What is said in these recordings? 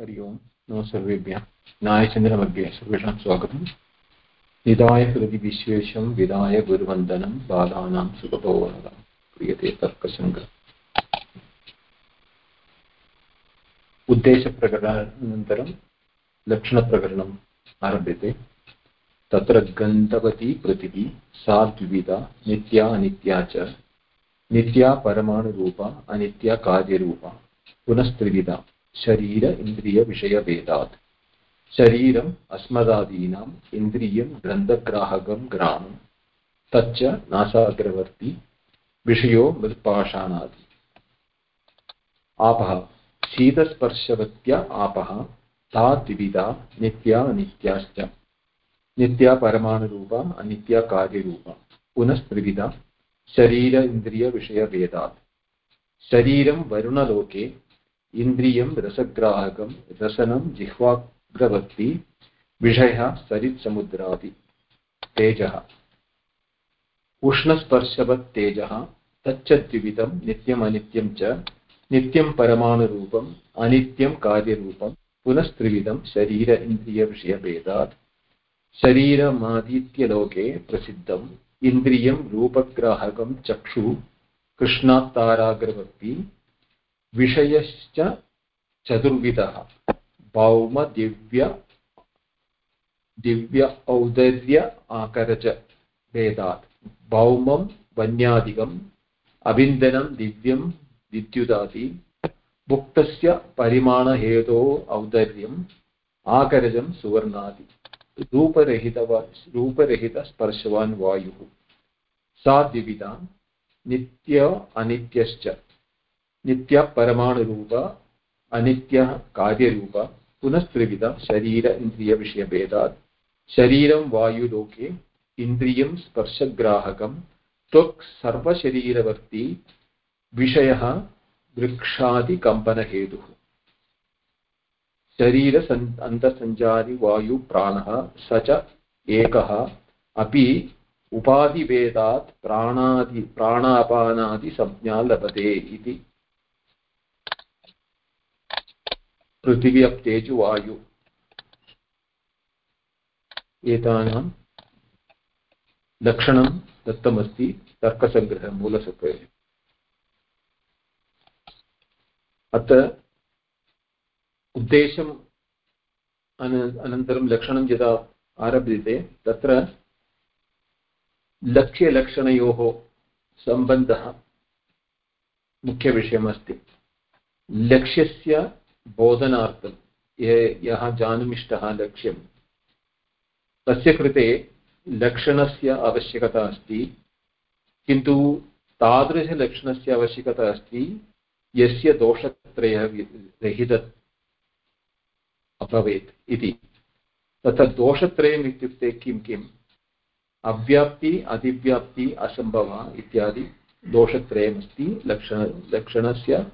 हरि ओम्, नमः सर्वेभ्यः। न्यायचन्द्रमध्ये सर्वेषां स्वागतम्। निधाय हृदि विश्वेशं विधाय गुरुवन्दनं, बालानां सुखभोवनदं क्रियते तर्कसङ्ग्रह उद्देशप्रकरणानन्तरं लक्षणप्रकरणम् आरभ्यते। तत्र गन्धवती पृथिवी सा द्विविधा नित्या अनित्या च। नित्या परमाणुरूपा, अनित्या कार्यरूपा। पुनस्त्रिविधा शरीर इन्द्रियविषयभेदात् शरीरम् अस्मदादीनाम् इन्द्रियं ग्रन्थग्राहकं ग्रामं तच्च नासाग्रवर्ति विषयो मृत्पाषाणादि आपः शीतस्पर्शवत्या आपः ता द्विविधा नित्या अनित्याश्च नित्या परमाणुरूपा अनित्या कार्यरूपा पुनस्त्रिविधा शरीर इन्द्रियविषयभेदात् शरीरं वरुणलोके इन्द्रियं, रसग्राहकं, रसनं जिह्वाग्रवर्ति विषयः, सरित्समुद्रादि। तेजः। उष्णस्पर्शवत् तेजः तच्च द्विविधं नित्यमनित्यं च, नित्यं परमाणुरूपम् अनित्यं कार्यरूपं, पुनस्त्रिविधं, शरीर इन्द्रियविषयभेदात् शरीरमादित्यलोके प्रसिद्धम्, इन्द्रियं, रूपग्राहकं, चक्षुः कृष्णात्ताराग्रवर्ति विषयश्च चतुर्विधः। भौमदिव्य दिव्य औदर्य आकरच भेदात्। भौमं वन्यादिकम्, अभिन्दनं, दिव्यं, विद्युदादि। मुक्तस्य परिमाणहेतोः औदर्यम्, आकरजं सुवर्णादि। रूपरहितव, रूपरहितस्पर्शवान् वायुः। सा द्विविधा नित्य अनित्यश्च। नित्यपरमाणुरूप अनित्यः कार्यरूप, पुनस्त्रिविध, शरीर इन्द्रियविषयभेदात् शरीरं वायुलोके इन्द्रियं स्पर्शग्राहकं। त्वक् सर्वशरीरवर्ती विषयः वृक्षादिकम्पनहेतुः। शरीर अन्तसञ्चारि वायुप्राणः स च एकः। अपि उपाधिभेदात् प्राणादि, प्राणापानादिसंज्ञा लभते इति। पृथिवी अप्तेजु वायु। एतानां लक्षणं दत्तमस्ति तर्कसङ्ग्रहमूलसत्वे अत्र उद्देशम् अन, अनन्तरं लक्षणं यदा आरभ्यते, तत्र लक्ष्यलक्षणयोः सम्बन्धः मुख्यविषयमस्ति। लक्ष्यस्य बोधनार्थं। यः जानुमिष्टः लक्ष्यं। तस्य कृते लक्षणस्य आवश्यकता अस्ति, किन्तु तादृशलक्षणस्य आवश्यकता अस्ति, यस्य दोषत्रयः रहित अभवेत् इति। तत्र दोषत्रयम् इत्युक्ते किं, किम्? अव्याप्ति अधिव्याप्ति असम्भवः इत्यादि दोषत्रयमस्ति, लक्षण, लक्षणस्य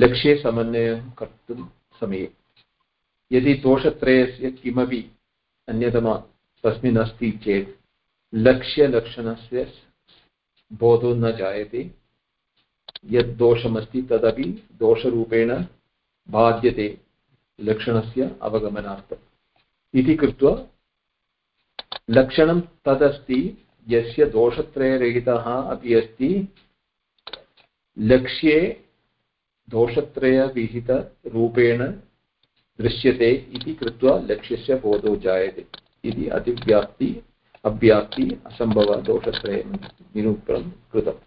लक्ष्ये समन्वयं कर्तुं समये। यदि दोषत्रयस्य किमपि अन्यतमा तस्मिन् अस्ति चेत् लक्ष्यलक्षणस्य बोधो न जायते। यद् दोषमस्ति तदपि दोषरूपेण बाध्यते लक्षणस्य अवगमनार्थम्। इति कृत्वा लक्षणं तदस्ति, यस्य दोषत्रयरहितः अपि अस्ति, लक्ष्ये दोषत्रयविहितरूपेण दृश्यते इति कृत्वा लक्ष्यस्य बोधो जायते। इति अतिव्याप्ति, अव्याप्ति असम्भवदोषत्रयं निरूपणं कृतम्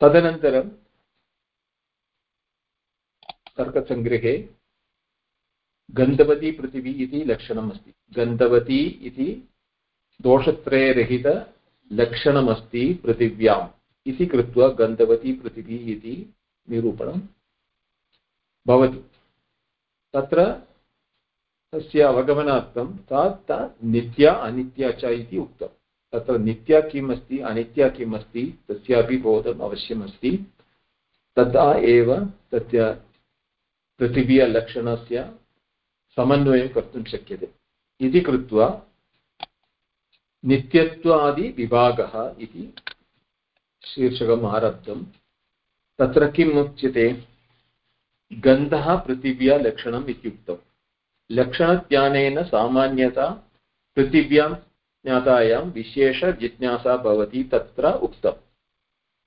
तदनन्तरं तर्कसङ्ग्रहे गन्धवती पृथिवी इति लक्षणम् अस्ति गन्धवती इति दोषत्रयरहितलक्षणमस्ति पृथिव्याम्। इति कृत्वा गन्धवती पृथिवी इति निरूपणं भवति। तत्र तस्य अवगमनार्थं ता नित्या अनित्या च इति उक्तं। तत्र नित्या किम् अस्ति अनित्या किम् अस्ति तस्यापि बोधम् अवश्यमस्ति। तदा एव तस्य पृथिवीयलक्षणस्य समन्वयं कर्तुं शक्यते। इति कृत्वा नित्यत्वादिविभागः इति शीर्षकम् आरब्धं तत्र किम् उच्यते? गन्धः पृथिव्या लक्षणम् इत्युक्तम्। लक्षणज्ञानेन सामान्यता पृथिव्यां ज्ञातायां विशेषजिज्ञासा भवति तत्र उक्तम्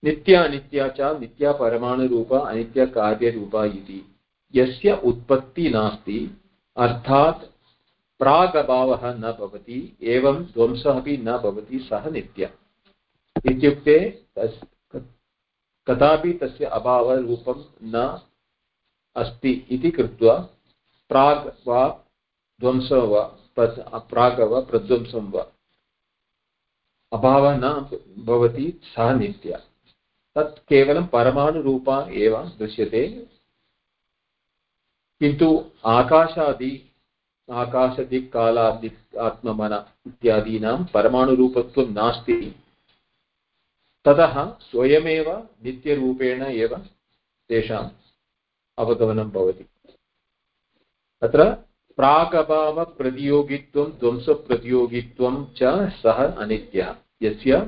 नित्या अनित्या च नित्या परमाणुरूपा अनित्यकार्यरूपा इति। यस्य उत्पत्ति नास्ति, अर्थात् प्रागभावः न भवति, एवं ध्वंसः अपि न भवति, सः नित्य। इत्युक्ते कदापि तस्य अभावरूपं न अस्ति इति कृत्वा प्राग् वा ध्वंसो वा प्राग् वा प्रध्वंसं वा अभावः न भवति सः नित्य। तत् केवलं परमाणुरूपा एव दृश्यते। किन्तु आकाशादि आकाशदिक् कालादिक् आत्ममन इत्यादीनां परमाणुरूपत्वं नास्ति। ततः स्वयमेव नित्यरूपेण एव तेषाम् अवगमनं भवति। अत्र प्रागभावप्रतियोगित्वं, ध्वंसप्रतियोगित्वं च सः अनित्यः। यस्य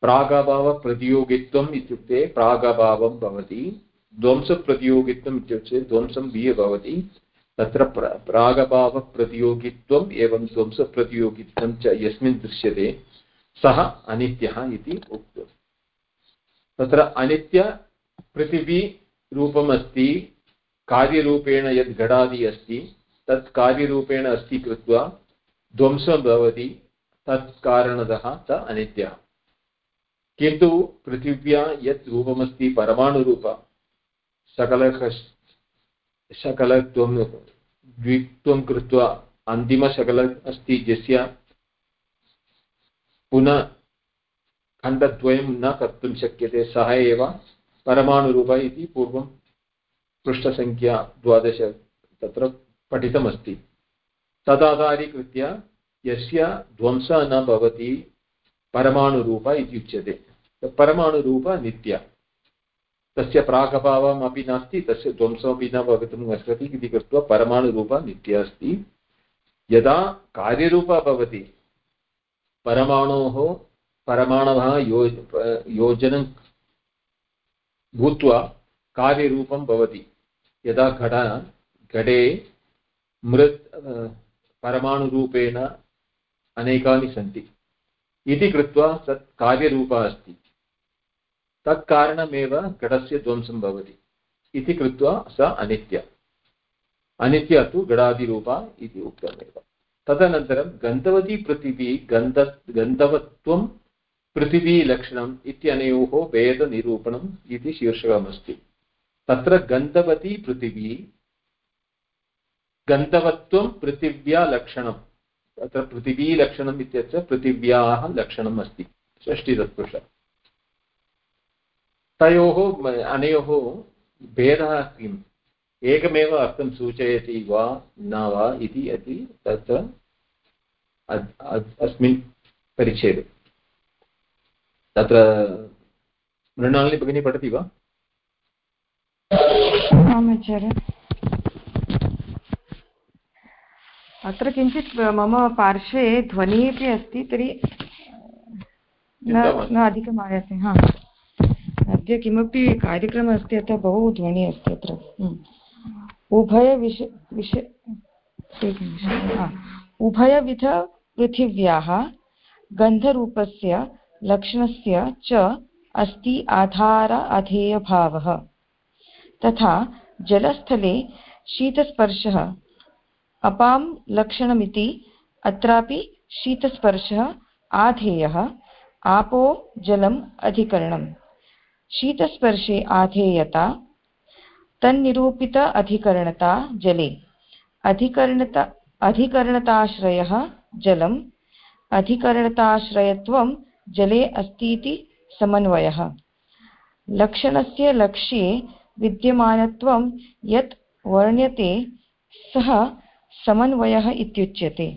प्रागभावप्रतियोगित्वम् इत्युक्ते प्रागभावं भवति, ध्वंसप्रतियोगित्वम् इत्युक्ते ध्वंसं विय भवति, तत्र प्रागभावप्रतियोगित्वम् एवं ध्वंसप्रतियोगित्वं च यस्मिन् दृश्यते। सः अनित्यः इति उक्तम्। तत्र अनित्यपृथिवी रूपम् अस्ति कार्यरूपेण यद् घटादि अस्ति, तत् कार्यरूपेण अस्ति कृत्वा ध्वंसं भवति, तत् स अनित्यः। किन्तु पृथिव्या यत् रूपमस्ति परमाणुरूप सकल सकलत्वं द्वित्वं कृत्वा अन्तिमशकल अस्ति यस्य पुनः खण्डद्वयं न कर्तुं शक्यते, सः एव परमाणुरूप इति पूर्वं पृष्ठसङ्ख्या द्वादश तत्र पठितमस्ति। तदाधारीकृत्य यस्य ध्वंसः न भवति परमाणुरूप इति उच्यते परमाणुरूप नित्य। तस्य प्रागभावम् अपि नास्ति, तस्य ध्वंसमपि न भवितुम् अर्हति इति कृत्वा परमाणुरूप नित्य अस्ति। यदा कार्यरूपा भवति परमाणोः परमाणवः यो, योजनं भूत्वा कार्यरूपं भवति। यदा घट, घटे मृत् परमाणुरूपेण अनेकानि सन्ति। इति कृत्वा तत् कार्यरूपः अस्ति। तत्कारणमेव घटस्य ध्वंसं भवति। इति कृत्वा स अनित्य। अनित्य तु घटादिरूपा इति उक्तमेव। तदनन्तरं गन्धवती पृथिवी गन्ध, गन्धवत्वं पृथिवीलक्षणम् इत्यनयोः भेदनिरूपणम् इति शीर्षकमस्ति। तत्र गन्धवती पृथिवी गन्धवत्वं पृथिव्या लक्षणं तत्र पृथिवीलक्षणम् इत्यस्य पृथिव्याः लक्षणम् अस्ति, षष्टितत्पुरुष। तयोः अनयोः भेदः किम्? एकमेव अर्थं सूचयति वा न वा इति अपि तत्र अस्मिन् परिच्छेदे। तत्र मृणालिनी भगिनी पठति वा? अत्र किञ्चित् मम पार्श्वे ध्वनिः अपि अस्ति तर्हि न अधिकम् आयाति हा। अद्य किमपि कार्यक्रमः अस्ति अतः बहु ध्वनिः अस्ति अत्र। उभयविष विष उभयविधपृथिव्याः गन्धरूपस्य लक्षणस्य च अस्ति आधार अधेयभावः। तथा जलस्थले शीतस्पर्शः अपां लक्षणमिति अत्रापि शीतस्पर्शः आधेयः, आपो जलम् अधिकरणम्। शीतस्पर्शे आधेयता तन्निरूपित अधिकरणता जले। अधिकरणता अधिकरणताश्रयः जलम्। अधिकरणताश्रयत्वं जले अस्ति इति समन्वयः। लक्षणस्य लक्ष्ये विद्यमानत्वं यत् वर्ण्यते सः समन्वयः इत्युच्यते।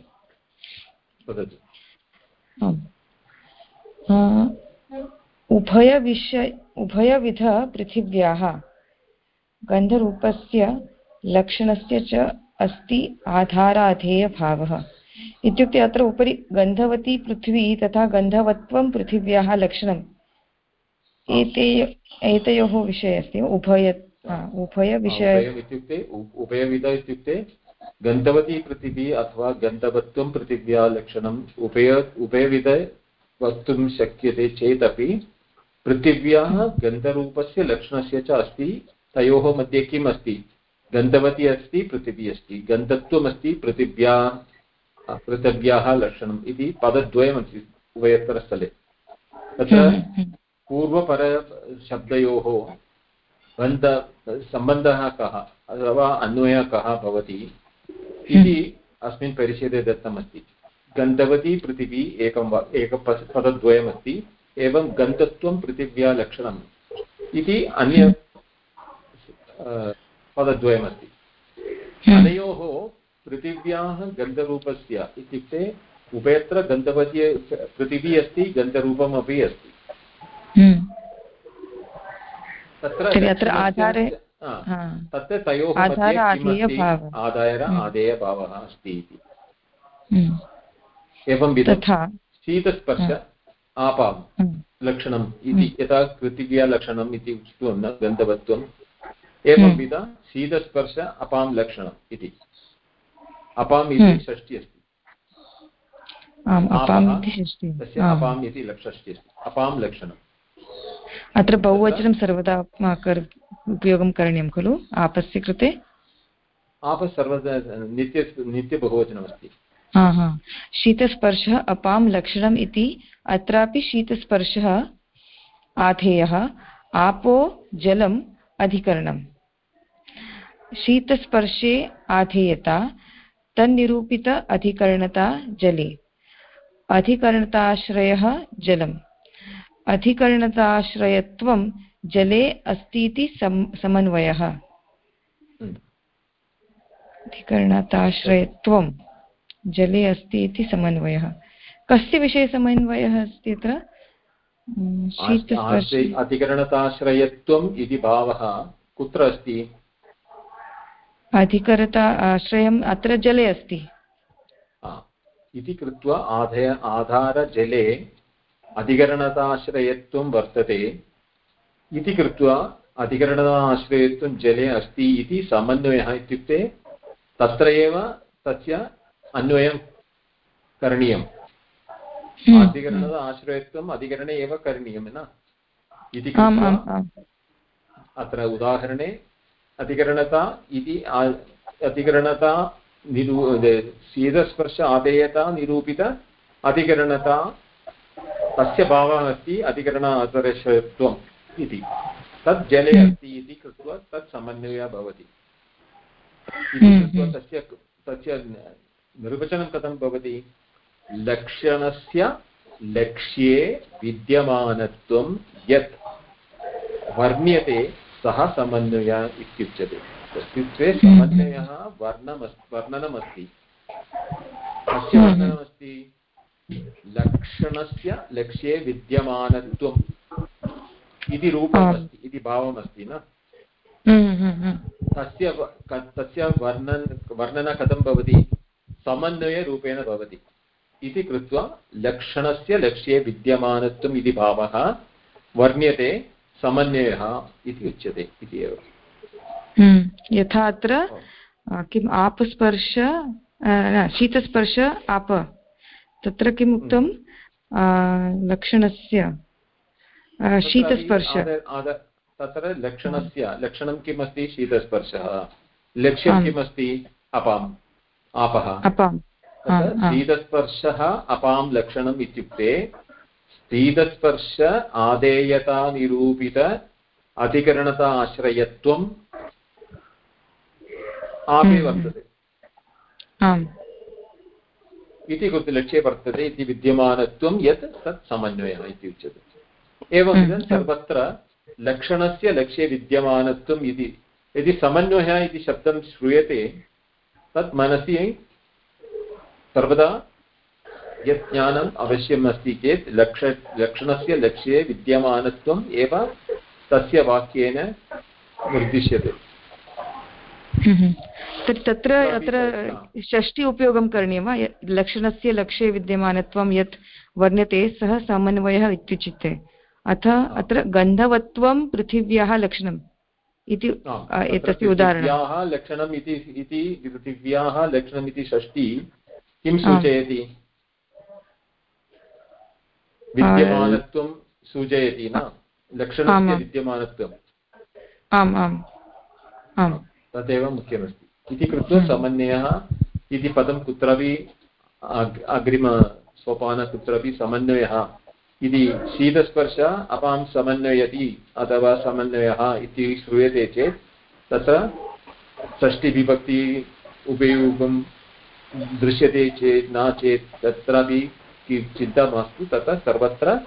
उभयविषय उभयविधपृथिव्याः गन्धरूपस्य लक्षणस्य च अस्ति आधाराधेयभावः। इत्युक्ते अत्र उपरि गन्धवती पृथ्वी तथा गन्धवत्वं पृथिव्याः लक्षणम्। एते एतयोः विषये अस्ति उभय उभयविषय। इत्युक्ते उभयविध इत्युक्ते गन्धवती पृथिवी अथवा गन्धवत्वं पृथिव्या लक्षणम् उभय उभयविध वक्तुं शक्यते चेदपि पृथिव्याः गन्धरूपस्य लक्षणस्य च अस्ति तयोः मध्ये किम् अस्ति? गन्धवती अस्ति पृथिवी अस्ति। गन्धत्वमस्ति पृथिव्या पृथिव्याः लक्षणम् इति पदद्वयमस्ति उभयत्रस्थले तत्र हम्म, हम्म। पूर्वपरशब्दयोः बन्ध सम्बन्धः कः अथवा अन्वयः कः भवति इति अस्मिन् परिच्छेदे दत्तमस्ति। गन्धवती पृथिवी एकं वा एक पदद्वयमस्ति। एवं गन्धत्वं पृथिव्या लक्षणम् इति अन्य पदद्वयमस्ति। हम्म। अनयोः पृथिव्याः गन्धरूपस्य इत्युक्ते उभयत्र गन्धवती पृथिवी अस्ति गन्धरूपमपि अस्ति। हम्म। तत्र अत्र आधारे तत्र तयोः आधार हम्म। आदेयभावः अस्ति इति। हम्म। एवं शीतस्पर्श आपां लक्षणम् इति। यथा पृथिव्यालक्षणम् इति उच्यते न गन्धवत्वम्। एवंविध शीतस्पर्श अपां लक्षणम् इति। अपाम् इति षष्टि अस्ति। तस्य अपाम् इति षष्टि अस्ति। अपां लक्षणम्। अत्र बहुवचनं सर्वदा उपयोगं करणीयं खलु? आपस्य कृते? आपः सर्वदा नित्य नित्यबहुवचनमस्ति हा हा। शीतस्पर्शः अपां लक्षणम् इति अत्रापि शीतस्पर्शः आधेयः। आपो जलम् अधिकरणम्। शीतस्पर्शे आधेयता तन्निरूपित अधिकरणता जले। अधिकरणताश्रयः जलम्। अधिकरणताश्रयत्वं जले अस्तीति समन्वयः। अधिकरणताश्रयत्वं जले अस्ति इति समन्वयः। कस्य विषये समन्वयः अस्ति अत्र? अधिकरणताश्रयत्वम् इति भावः कुत्र अस्ति? अधिकरता आश्रयम् अत्र जले अस्ति। इति कृत्वा आधय आधारजले अधिकरणताश्रयत्वं वर्तते। इति कृत्वा अधिकरणताश्रयत्वं जले अस्ति इति समन्वयः इत्युक्ते तत्र एव तस्य अन्वयं करणीयम्। हम्म, आश्रयत्वम् अधिकरणे एव करणीयं न? इति अत्र उदाहरणे अधिकरणता इति अधिकरणता निरू शीतस्पर्श आदेयता निरूपित अधिकरणता तस्य भावः अस्ति अधिकरण आदर्शत्वम् इति. तत् जले। अस्ति इति कृत्वा तत् समन्वयः भवति. इति कृत्वा तस्य तस्य निर्वचनं कथं भवति? लक्षणस्य लक्ष्ये विद्यमानत्वं यत् वर्ण्यते सः समन्वयः इत्युच्यते। इत्युक्ते समन्वयः वर्णमस् वर्णनमस्ति। कस्य वर्णनमस्ति? लक्षणस्य लक्ष्ये विद्यमानत्वम्। इति रूपमस्ति इति भावमस्ति न? तस्य तस्य वर्णन वर्णन कथं भवति? समन्वयरूपेण भवति। इति कृत्वा लक्षणस्य लक्ष्ये विद्यमानत्वम् इति भावः वर्ण्यते। समन्वयः इति उच्यते इति एव। हम्म, यथा अत्र किम् आपस्पर्श शीतस्पर्श आप। तत्र किम् उक्तं? लक्षणस्य। शीतस्पर्श। तत्र लक्षणस्य। लक्षणं किम् अस्ति शीतस्पर्शः। लक्ष्यं किमस्ति? अपाम्। आपः। शीतस्पर्शः अपां लक्षणम् इत्युक्ते शीतस्पर्श आदेयतानिरूपित अधिकरणता आश्रयत्वम् आपे हम्म, हम्म। वर्तते इति कृते लक्ष्ये वर्तते इति विद्यमानत्वं यत् तत् समन्वयः इति उच्यते। एवम् इदं सर्वत्र लक्षणस्य लक्ष्ये विद्यमानत्वम् इति यदि समन्वयः इति शब्दं श्रूयते तत् मनसि सर्वदा यत् ज्ञानम् अवश्यम् अस्ति चेत् लक्ष लक्षणस्य लक्ष्ये विद्यमानत्वम् एव तस्य वाक्येन निर्दिश्यते। तर्हि तत्र अत्र षष्टि उपयोगं करणीयं वा? लक्षणस्य लक्ष्ये विद्यमानत्वं यत् वर्ण्यते सः समन्वयः इत्युच्यते अथ अत्र गन्धवत्वं पृथिव्याः लक्षणं इति एतस्य उदाहरणं लक्षणम् इति पृथिव्याः लक्षणम् इति षष्टि किं सूचयति? विद्यमानत्वं सूचयति न? लक्षणस्य विद्यमानत्वम् आम् आम् आम्। तदेव मुख्यमस्ति। इति कृत्वा समन्वयः इति पदं कुत्रापि अग्रिमसोपान कुत्रापि समन्वयः। इति शीतस्पर्श अपां समन्वयति अथवा समन्वयः इति श्रूयते चेत् तत्र षष्टिविभक्ति उपयोगं दृश्यते चेत् न चेत् तत्रापि चिन्ता मास्तु तत्र सर्वत्र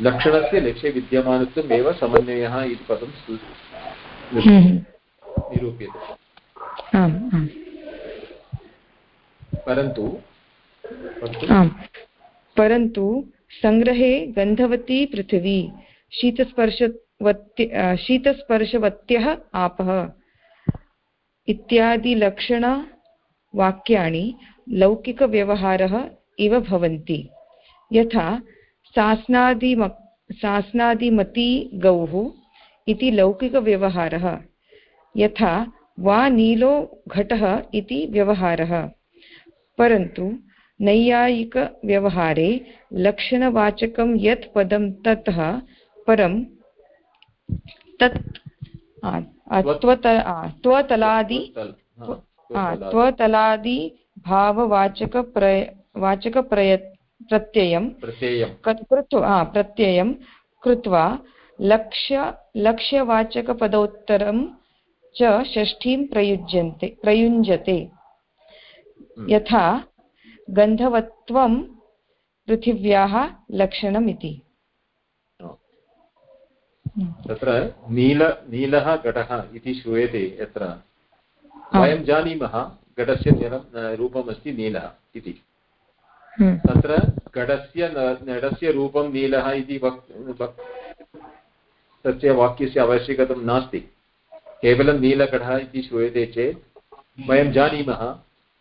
लक्षणस्य लक्ष्ये विद्यमानत्वम् एव समन्वयः इति पदं हम्म। निरूप्यते। परन्तु परन्तु सङ्ग्रहे गन्धवती पृथिवी शीतस्पर्शवत्य शीतस्पर्शवत्यः आपः। इत्यादिलक्षणवाक्यानि लौकिकव्यवहारः इव भवन्ति। यथा सास्नादिम सास्नादिमती गौः इति लौकिकव्यवहारः। यथा वा नीलो घटः इति व्यवहारः। परन्तु नैयायिकव्यवहारे लक्षणवाचकं यत् पदं ततः परं तत् त्वतलादि त्वतलादि। भाववाचकप्रय प्रत्ययं कृत्वा प्रत्ययं कृत्वा लक्ष्य लक्ष्यवाचकपदोत्तरं च षष्ठीं प्रयुज्यन्ते प्रयुञ्जते। हम्म। यथा गन्धवत्वं पृथिव्याः लक्षणम् इति तत्र नील नीलः घटः इति श्रूयते यत्र। वयं जानीमः घटस्य जलं रूपमस्ति नीलः इति। तत्र घटस्य घटस्य रूपं नीलः इति वक् तस्य वाक्यस्य आवश्यकता नास्ति। केवलं नीलघटः इति श्रूयते चेत् वयं जानीमः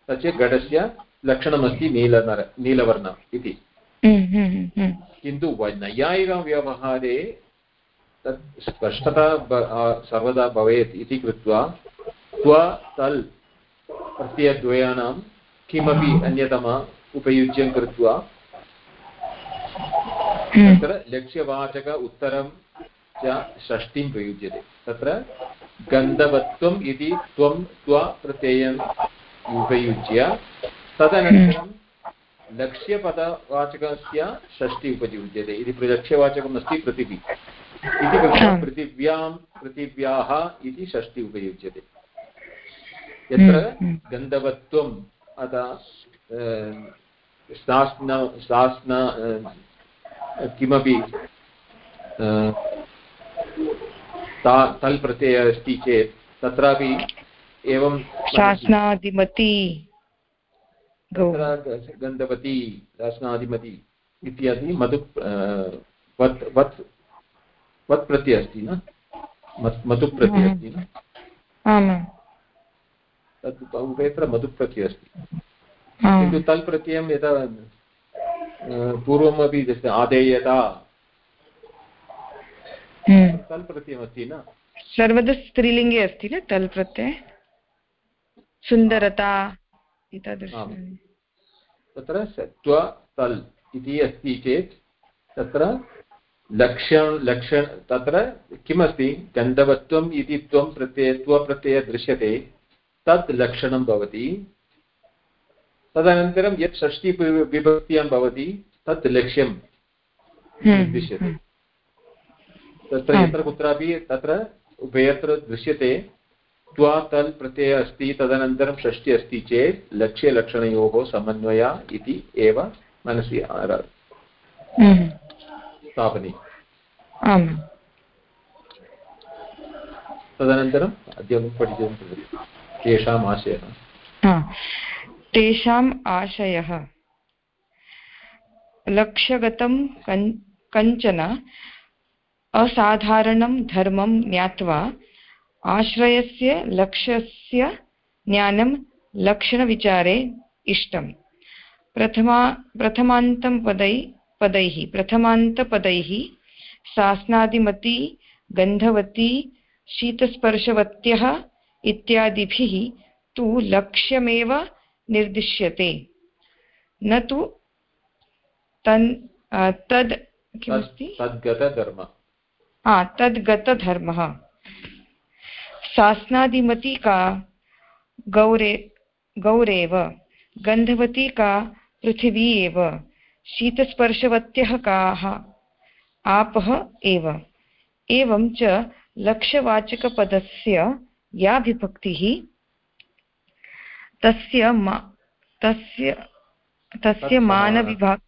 तस्य घटस्य लक्षणमस्ति नीलनर नीलवर्ण इति। हम्म, हम्म, हम्म, किन्तु नैयायिकव्यवहारे तत् स्पष्टता सर्वदा भवेत् इति कृत्वा त्व तल् प्रत्ययद्वयानां किमपि अन्यतम उपयुज्यं कृत्वा तत्र लक्ष्यवाचक उत्तरं च षष्टिं प्रयुज्यते। तत्र गन्धवत्वम् इति त्वं त्व प्रत्ययम् उपयुज्य तदनन्तरं लक्ष्यपदवाचकस्य षष्टि उपयुज्यते इति लक्ष्यवाचकम् अस्ति पृथिवी। इति कृत्वा पृथिव्यां पृथिव्याः इति षष्टि उपयुज्यते। यत्र गन्धवत्वम् अतः शास्न शास्न किमपि तल् प्रत्ययः अस्ति चेत् तत्रापि एवं शासनादिमती गन्धवती शासनादिमती इत्यादि मधु वत् वत् वत् प्रत्ययः अस्ति न मधु प्रति अस्ति न तत् उभयत्र मधु प्रति अस्ति किन्तु तल् प्रत्ययं यदा पूर्वमपि आदेयता हम्म। तल् प्रत्ययमस्ति न? सर्वदा स्त्रीलिङ्गे अस्ति न तल् प्रत्यय सुन्दरता तत्र त्व तल् इति अस्ति चेत् तत्र लक्षण लक्षण तत्र किमस्ति? गन्धवत्वम् इति त्वं प्रत्यय त्वप्रत्ययः दृश्यते तत् लक्षणं भवति। तदनन्तरं यत् षष्टि विभक्त्यां भवति तत् लक्ष्यं हम्म, निर्दिश्यते। हम्म। तत्र यत्र कुत्रापि तत्र उभयत्र दृश्यते त्वा तल् प्रत्ययः अस्ति तदनन्तरं षष्टि अस्ति चेत् लक्ष्यलक्षणयोः समन्वय इति एव मनसि हम्म। स्थापनीयम्। तदनन्तरम् अद्य पठितुं तेषाम् आशयः। तेषाम् आशयः। लक्ष्यगतं कञ्चन असाधारणं धर्मं ज्ञात्वा आश्रयस्य लक्ष्यस्य ज्ञानं लक्षणविचारे इष्टम् प्रथमा प्रथमान्तं पदै पदैः प्रथमान्तपदैः सास्नादिमती गन्धवती, शीतस्पर्शवत्यः इत्यादिभिः तु लक्ष्यमेव निर्दिश्यते। न तु तन् तद् किमस्ति? तद्गतधर्म। हा तद्गतधर्मः। सास्नादिमती का गौरे गौरेव गन्धवती का पृथिवी एव शीतस्पर्शवत्यः काः आपः एव। एवं च लक्ष्यवाचकपदस्य या विभक्तिः तस्य मा तस्य तस्य मानविभाग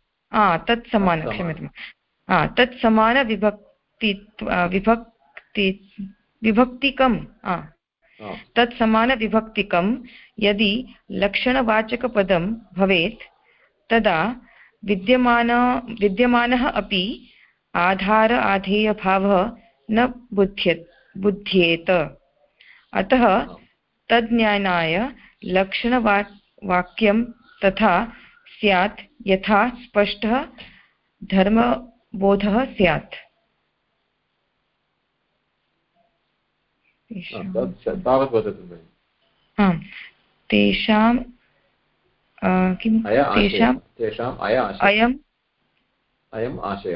तत् समान क्षम्यतां। तत् समानविभक्ति विभक्ति विभक्तिकं तत् समानविभक्तिकं यदि लक्षणवाचकपदं भवेत् तदा विद्यमान विद्यमानः अपि आधार आधेयभावः न बुद्ध्य बुध्येत अतः तज्ज्ञानाय लक्षणवा वाक्यं तथा स्यात् यथा स्पष्टः धर्मबोधः स्यात्। तावत् वदतु आम् तेषां किं तेषाम् अयम्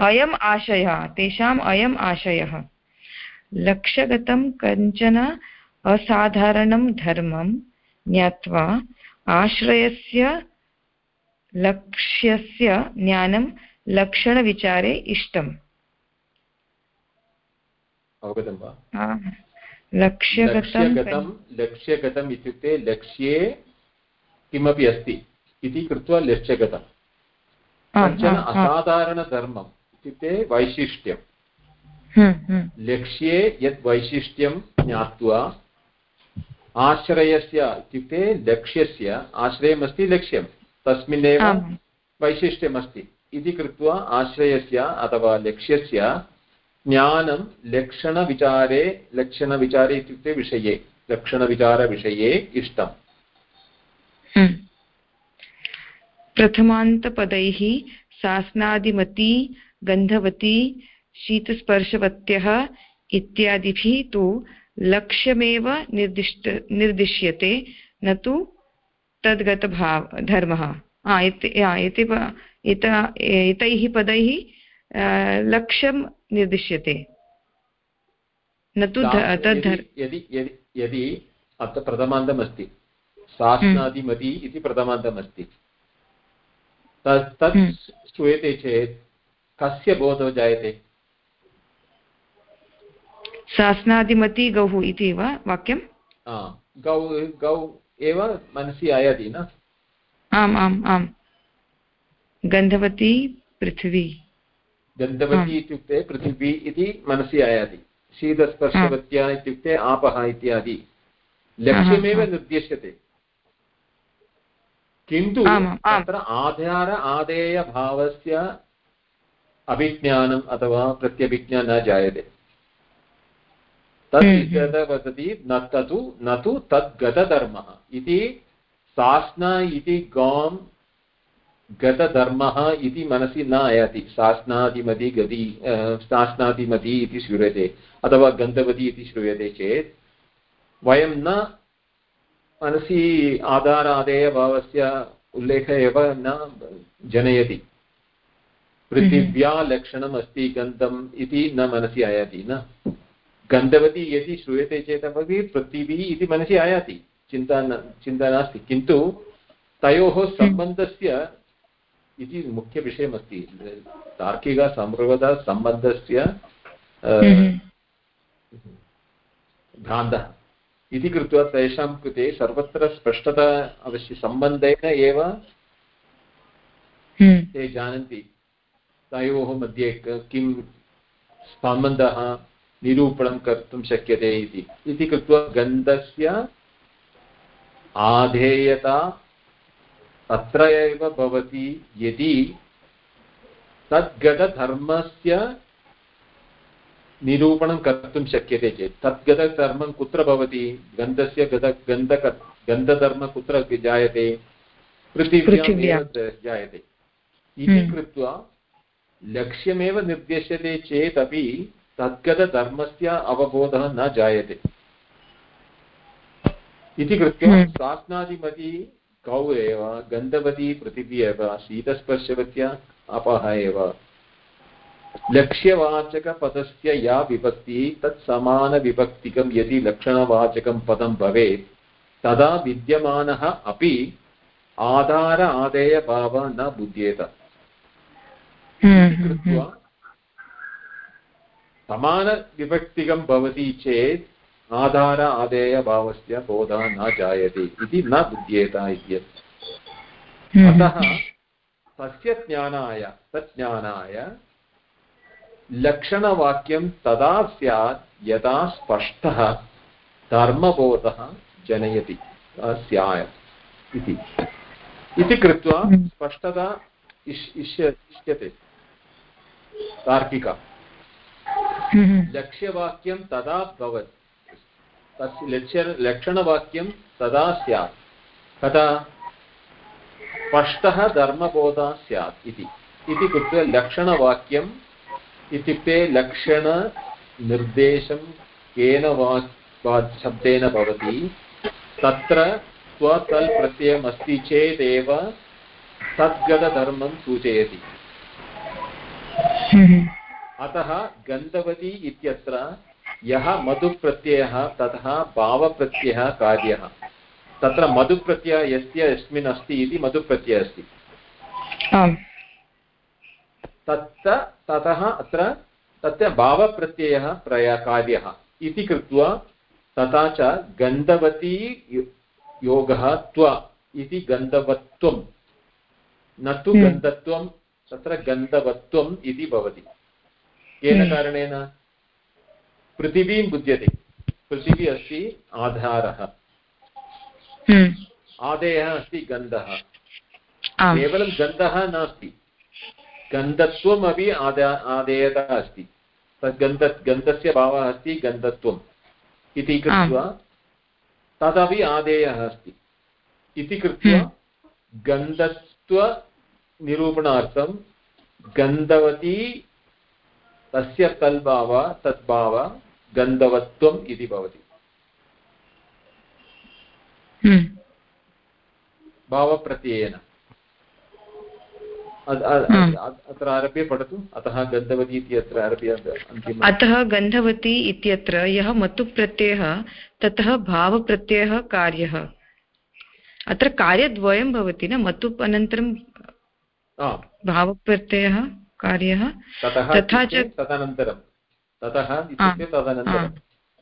अयम् आशयः। तेषाम् अयम् आशयः। लक्ष्यगतं कञ्चन असाधारणं धर्मं ज्ञात्वा आश्रयस्य लक्ष्यस्य ज्ञानं लक्षणविचारे इष्टम्। अवगतं वा? लक्ष्यगतं लक्ष्यगतम् इत्युक्ते लक्ष्ये किमपि अस्ति इति कृत्वा लक्ष्यगतम् कञ्चन असाधारणधर्मम् इत्युक्ते वैशिष्ट्यं हम्म, हम्म। लक्ष्ये यत् वैशिष्ट्यं ज्ञात्वा आश्रयस्य इत्युक्ते लक्ष्यस्य आश्रयमस्ति लक्ष्यं तस्मिन्नेव वैशिष्ट्यमस्ति। इति कृत्वा आश्रयस्य अथवा लक्ष्यस्य ज्ञानं लक्षणविचारे लक्षणविचारे इत्युक्ते विषये लक्षणविचारविषये इष्टम्। हम्म। प्रथमान्तपदैः सास्नादिमती गन्धवती शीतस्पर्शवत्यः इत्यादिभिः तु लक्ष्यमेव निर्दिष्ट निर्दिश्यते न तु तद्गतभाव धर्मः। एतैः पदैः लक्ष्यं निर्दिश्यते। न तु यदि यदि अत्र प्रथमान्तमस्ति सास्नादिमती इति प्रथमान्तमस्ति। तत् तत् हम्म। श्रूयते चेत् कस्य बोधो जायते? शासनादिमती गौः इति वा वाक्यं गौ गौ एव मनसि आयाति न? आम् आम् आम्। गन्धवती पृथिवी। गन्धवती इत्युक्ते पृथिवी इति मनसि आयाति। शीतस्पर्शवत्या इत्युक्ते आपः इत्यादि। लक्ष्यमेव निर्दिश्यते। किन्तु तत्र आधार आदेयभावस्य अभिज्ञानम् अथवा प्रत्यभिज्ञा न जायते। तद् हम्म, हम्म। न तु न तु तद्गतधर्मः। इति सास्ना इति गां गतधर्मः इति मनसि न आयाति। सास्नादिमति गति सास्नादिमति इति श्रूयते अथवा गन्धवती इति श्रूयते चेत् वयं न मनसि आधारादेयभावस्य उल्लेखः एव न जनयति। पृथिव्या लक्षणम् अस्ति गन्धम् इति न मनसि आयाति न। गन्धवती यदि श्रूयते चेदपि पृथिवी इति मनसि आयाति। चिन्ता न चिन्ता नास्ति। किन्तु तयोः सम्बन्धस्य इति मुख्यविषयमस्ति। तार्किकसंप्रदायसम्बन्धस्य भ्रान्तः। इति कृत्वा तेषां कृते सर्वत्र स्पष्टता अवश्य सम्बन्धेन एव हम्म। ते जानन्ति। तयोः मध्ये किं सम्बन्धः निरूपणं कर्तुं शक्यते इति। इति कृत्वा गन्धस्य आधेयता तत्र एव भवति यदि तद्गतधर्मस्य निरूपणं कर्तुं शक्यते चेत्। तद्गतधर्मं कुत्र भवति? गन्धस्य गत गन्धक गन्धधर्म कुत्र जायते? पृथिव्याम् जायते। इति हम्म। कृत्वा लक्ष्यमेव निर्दिश्यते चेत् अपि तद्गतधर्मस्य अवबोधः न जायते। इति कृत्वा हम्म। सास्नादिमती गौ एव गन्धवती पृथिवी एव शीतस्पर्शवत्या अपः एव। लक्ष्यवाचकपदस्य या विभक्तिः तत्समानविभक्तिकं यदि लक्षणवाचकं पदं भवेत् तदा विद्यमानः अपि आधार आदेयभावः न बुध्येत। हम्म, कृत्वा समानविभक्तिकं भवति चेत् आधार आदेयभावस्य बोधः न जायते इति न बुध्येत इत्यर्थः हम्म, अतः तस्य ज्ञानाय तज्ज्ञानाय लक्षणवाक्यं तदा स्यात् यदा स्पष्टः धर्मबोधः जनयति स्यात् इति। इति कृत्वा हम्म। स्पष्टता इष् इष्य इष्यते। तार्किका। लक्ष्यवाक्यं तदा भवत्। तस्य लक्ष्य लक्षणवाक्यं तदा स्यात्। कदा स्पष्टः धर्मबोधः स्यात् इति। इति कृत्वा लक्षणवाक्यम् इत्युक्ते लक्षणनिर्देशं केन वा शब्देन भवति। तत्र स्वतल् प्रत्ययम् अस्ति चेदेव तद्गतधर्मं सूचयति। अतः गन्धवती इत्यत्र यः मधुप्रत्ययः ततः भावप्रत्ययः कार्यः। तत्र मधुप्रत्ययः यस्य यस्मिन् अस्ति इति मधुप्रत्ययः अस्ति। तत्र ततः अत्र तत्र भावप्रत्ययः प्रय कार्यः इति कृत्वा तथा च गन्धवती योगः त्व इति गन्धवत्वं। न तु हम्म। गन्धत्वं तत्र गन्धवत्वम् इति भवति। केन हम्म। कारणेन पृथिवीं बुध्यते। पृथिवी अस्ति आधारः। हम्म, आदेयः अस्ति गन्धः। केवलं गन्धः नास्ति। गन्धत्वमपि आदा आदेयता अस्ति। तद् गन्ध गन्धस्य भावः अस्ति गन्धत्वम्। इति कृत्वा तदपि आदेयः अस्ति। इति कृत्वा हम्म। गन्धत्वनिरूपणार्थं गन्धवती तस्य तल्भाव तद्भाव गन्धवत्वम् इति भवति। हम्म, भावप्रत्ययेन। हम्म। अत्र आरभ्य पठतु। अतः गन्धवती इति अत्र आरभ्य अतः गन्धवती इत्यत्र यः मतुप्रत्ययः ततः भावप्रत्ययः कार्यः। अत्र कार्यद्वयं भवति न? मतुप् अनन्तरं भावप्रत्ययः? कार्यः। तथा च- तदनन्तरं। ततः इत्युक्ते तदनन्तरम्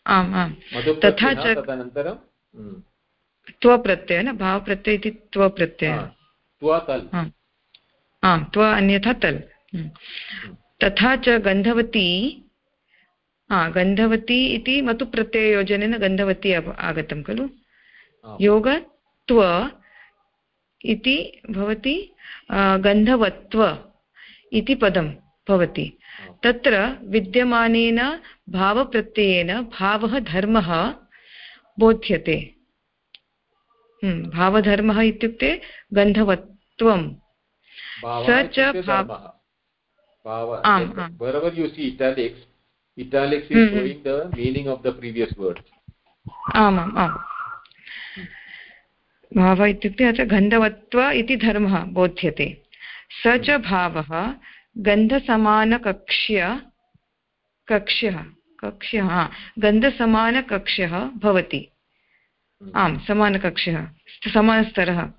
आम् आम्। तथा च तदनन्तरं हम्म, त्वप्रत्ययः न भावप्रत्यय इति त्वप्रत्ययः। आम् त्व अन्यथा तल्। हम्म। तथा च गन्धवती हा गन्धवती इति मतुप्रत्यययोजनेन गन्धवती अव- आगतं खलु। योग त्व इति भवति गन्धवत्व। इति पदं भवति। तत्र विद्यमानेन भावप्रत्ययेन भावः धर्मः बोध्यते। हम्म, भावधर्मः इत्युक्ते गन्धवत्वं। स च आम्, आम्। हम्म, हम्म। आम्। भावः इत्युक्ते अत्र गन्धवत्व इति धर्मः बोध्यते। स च भावः गन्धसमानकक्ष्य, कक्ष्यः कक्ष्यः गन्धसमानकक्ष्यः भवति। आम्, समानकक्ष्यः समानस्तरः।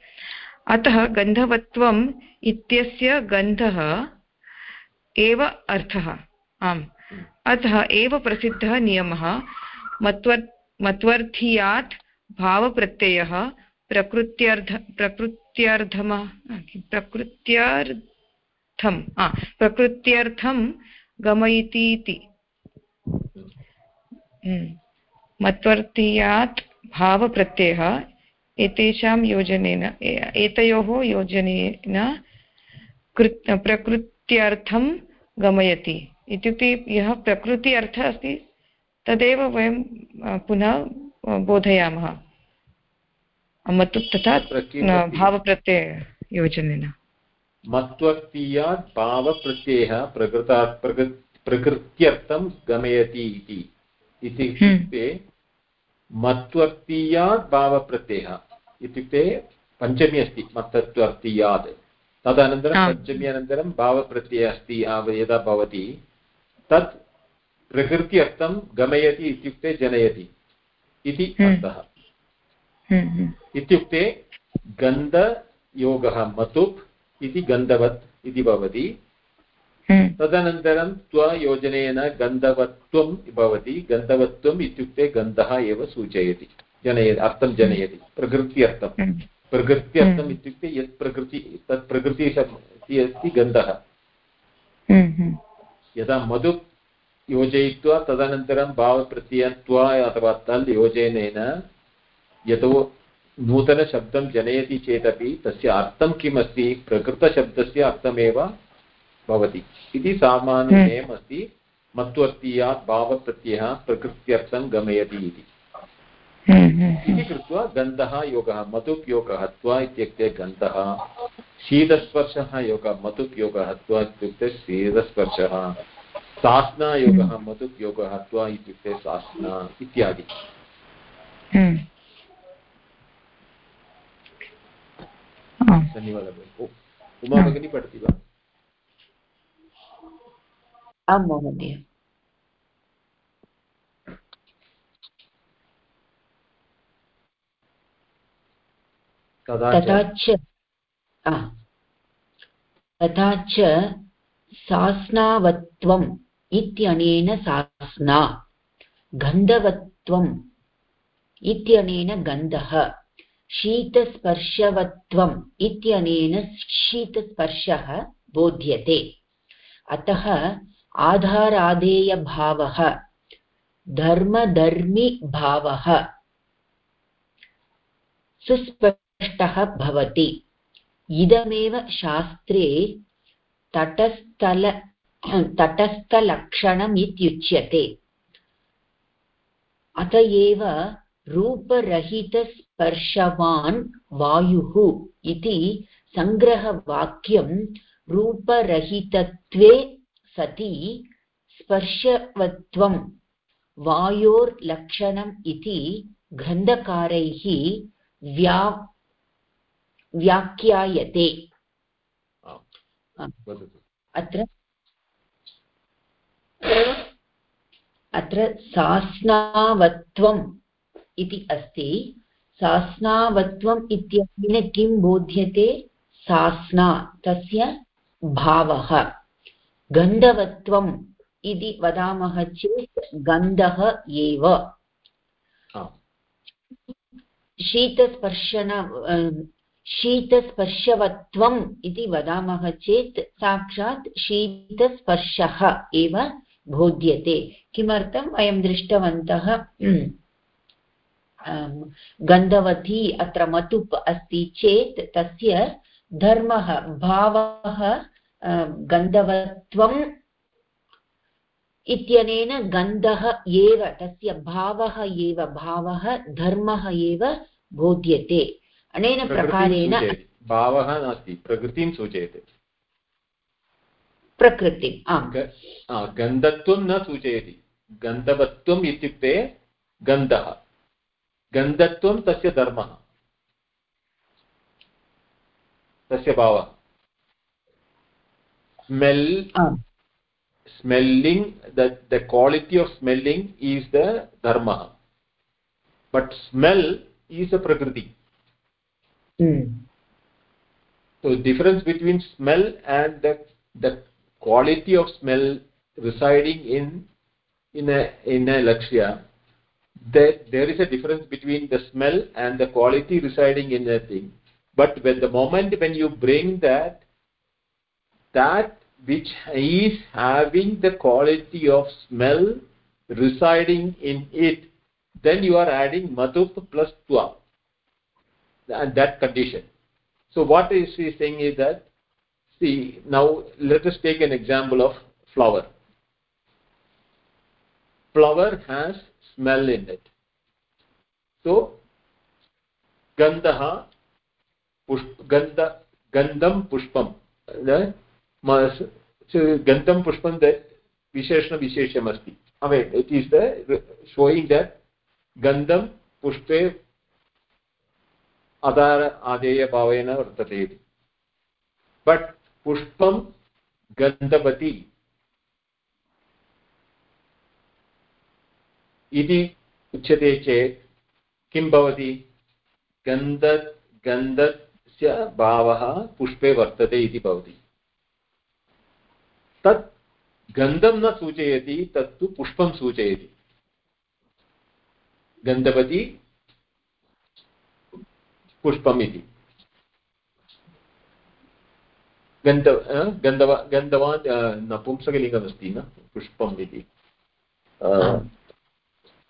अतः गन्धवत्वम् इत्यस्य गन्धः एव अर्थः। आम्, अतः एव प्रसिद्धः नियमः। मत्वर् मत्वर्थीयात् भावप्रत्ययः प्रकृत्यर्ध प्रकृत्यर्धम प्रकृत्यार्थम् आ, प्रकृत्यर्थं गमयति इति हम्म। मत्वर्थीयात् भावप्रत्ययः एतेषां योजनेन एतयोः योजनेन कृत् प्रकृत्यर्थं गमयति। इत्युक्ते यः प्रकृति अर्थः अस्ति तदेव वयं पुनः बोधयामः। मत्तु तथा तत्र किम् न, अस्ति? भावप्रत्यययोजनेन मत्वक्तीयात् भावप्रत्ययः प्रकृता प्रकृ प्रकृत्यर्थं गमयति इति। इत्युक्ते मत्वर्तीयात् भावप्रत्ययः। इत्युक्ते पञ्चमी अस्ति मत्तत्वर्तीयात् तदनन्तरं पञ्चमी अनन्तरं भावप्रत्ययः अस्ति यदा भवति तत् प्रकृत्यर्थं गमयति इत्युक्ते जनयति। इति अर्थः हम्म, हम्म। इत्युक्ते गन्धयोगः मतुप् इति गन्धवत् इति भवति। हम्म। तदनन्तरं त्वयोजनेन गन्धवत्वं भवति। गन्धवत्वम् इत्युक्ते गन्धः एव सूचयति। जनयति अर्थं जनयति। प्रकृत्यर्थं। प्रकृत्यर्थम् इत्युक्ते यत् प्रकृति तत् प्रकृति अस्ति गन्धः। यदा मधु योजयित्वा तदनन्तरं भावप्रत्ययत्वा अथवा तल् योजनेन यतो नूतनशब्दं जनयति चेदपि तस्य अर्थं किम् अस्ति प्रकृतशब्दस्य अर्थमेव भवति। इति सामान्यनियमः हम्म। अस्ति मत्वर्तीयात् भावप्रत्ययः प्रकृत्यर्थं गमयति इति। हम्म, हम्म, इति कृत्वा गन्धः योगः मतुप् योगः त्वा इत्युक्ते गन्धः। शीतस्पर्शः योगः मतुप् योगः त्वा इत्युक्ते शीतस्पर्शः। सास्नायोगः मतुप् योगः त्वा इत्युक्ते सास्ना इत्यादि। धन्यवादः उमा भगिनी पठति वा आं महोदय तथा च तथा च सास्नावत्वम् इत्यनेन सास्ना गन्धवत्वम् इत्यनेन गन्धः। शीतस्पर्शवत्वम् इत्यनेन शीतस्पर्शः बोध्यते। अतः आधाराधेयभावः धर्मधर्मिभावः सुस्पष्टः भवति। इदमेव शास्त्रे तटस्थल तटस्थलक्षणम् अत एव रूपरहितस्पर्शवान् वायुः इति सङ्ग्रहवाक्यं रूपरहितत्वे सति स्पर्शवत्वं वायोर्लक्षणम् इति ग्रन्थकारैः व्या व्याख्यायते। अत्र अत्र सास्नावत्वम् इति अस्ति। सास्नावत्वम् इत्यनेन किं बोध्यते? सास्ना तस्य भावः। गन्धवत्वम् इति वदामः चेत् गन्धः एव। शीतस्पर्शन शीतस्पर्शवत्वम् इति वदामः चेत् साक्षात् शीतस्पर्शः एव बोध्यते। किमर्थं वयं दृष्टवन्तः? गन्धवती अत्र मतुप् अस्ति चेत् तस्य धर्मः भावः गन्धवत्वम् इत्यनेन गन्धः एव तस्य भावः एव भावः धर्मः एव बोध्यते। अनेन प्रकारेण भावः नास्ति प्रकृतिं सूचयति। प्रकृतिम् आम्। गन्धत्वं न सूचयति। गन्धवत्वम् इत्युक्ते गन्धः। गन्धत्वं तस्य धर्मः तस्य भावः smell smelling that the quality of smelling is the dharma but smell is a prakriti mm. so difference between smell and the the quality of smell residing in in a in a lakshya that there is a difference between the smell and the quality residing in a thing. But when the moment when you bring that that which is having the quality of smell residing in it then you are adding matup plus twa and that condition. So what is he saying is that see now let us take an example of flower. Flower has smell in it so gandha pushp gandha gandham pushpam the gandham pushpam that विशेषणविशेष्यमस्ति I it is the showing that गन्धं पुष्पे अदार आदेयभावेन वर्तते इति but पुष्पं गन्धवती इति उच्यते चेत् किं भवति? गन्ध गन्धस्य भावः पुष्पे वर्तते इति भवति। तत् गन्धं न सूचयति, तत्तु पुष्पं सूचयति। गन्धवती पुष्पम् इति। गन्ध गन्धव, गन्धवान् नपुंसकलिङ्गमस्ति न? पुष्पम् इति।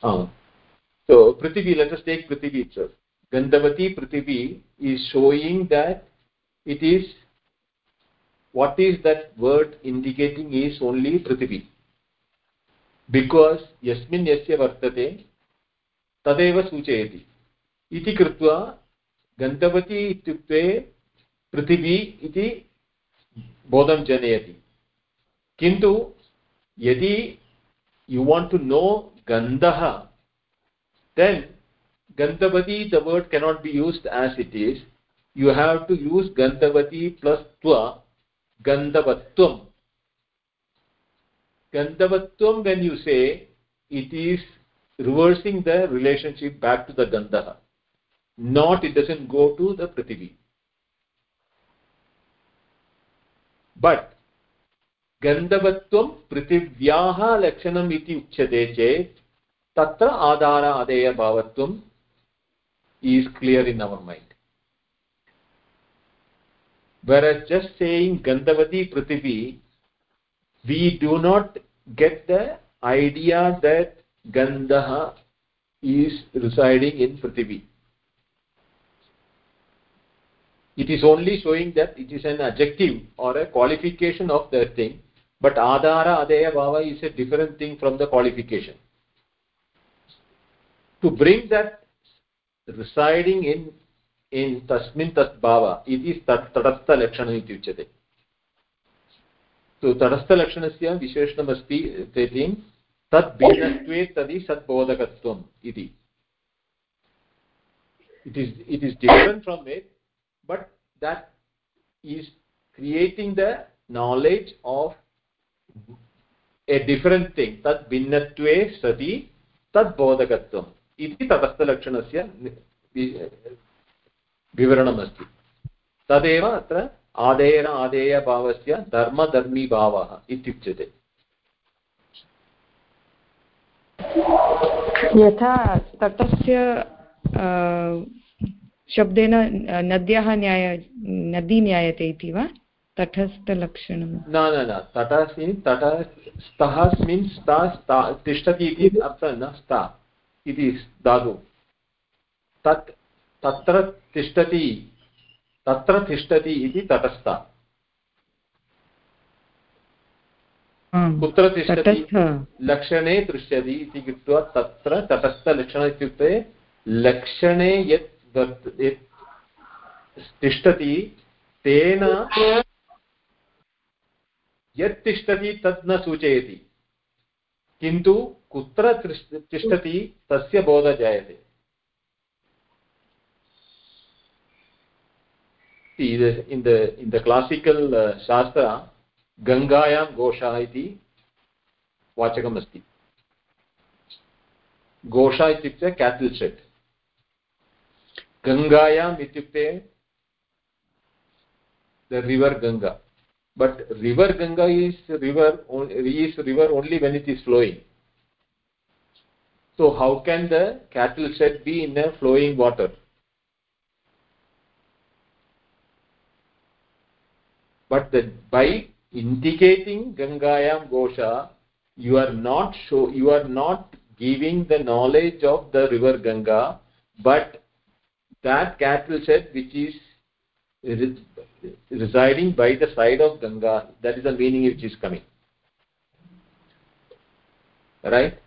So prithvi let us take prithvi itself gandhavati prithvi is showing that it is what is that word indicating is only prithvi because yasmin yasya vartate तदेव सूचयति इति कृत्वा गन्तवती इत्युक्ते पृथिवी इति बोधं जनयति किन्तु यदि you want to know Gandaha, then Gandhavati, the word cannot be used as it is. You have to use Gandhavati plus Tva, Gandhavatvam. Gandhavatvam, when you say, it is reversing the relationship back to the Gandhaha. Not, it doesn't go to the prati. But गन्धवत्वं पृथिव्याः लक्षणम् इति उच्यते चेत् तत्र आधार अधेयभावत्वम् is clear in our mind whereas just saying gandhavati prithvi we do not get the idea that gandha is residing in prithvi it is only showing that it is an adjective or a qualification of the thing but adhara adeya bhava is a different thing from the qualification to bring that residing in in tasmin tat bhava it is tat tadastha lakshana iti uchyate so tadastha lakshanasya visheshanam asti stating tad bhinatve tadi sadbodhakatvam iti it is it is different from it but that is creating the knowledge of a different thing. Tad bhinnatve sati, tad bodhakatvam. इति तटस्थलक्षणस्य विवरणमस्ति तदेव अत्र आदेयन आदेयभावस्य धर्मधर्मीभावः इत्युच्यते यथा तटस्य शब्देन नद्याः न्याय नदी ज्ञायते इति वा तटस्थलक्षणं न न न तटस्मिन् तटस्थः मीन्स् तिष्ठति इति अर्थः न स्था इति धातु। तत् तत्र तिष्ठति तत्र तिष्ठति इति तटस्थ। कुत्र तिष्ठति? लक्षणे दृश्यति इति कृत्वा तत्र तटस्थलक्षणम् इत्युक्ते लक्षणे यत् यत् तिष्ठति तेन यत् तिष्ठति तत् न सूचयति। किन्तु कुत्र तिष्ठति तस्य बोध जायते। क्लासिकल् शास्त्र गङ्गायां घोषा इति वाचकम् अस्ति घोषा इत्युक्ते केटल् सेट् गङ्गायाम् इत्युक्ते the river Ganga. But river ganga is river is river only when it is flowing. So how can the cattle shed be in a flowing water? But the, by indicating gangayam gosha you are not show you are not giving the knowledge of the river ganga but that cattle shed which is residing by the side of ganga that is the meaning which is coming right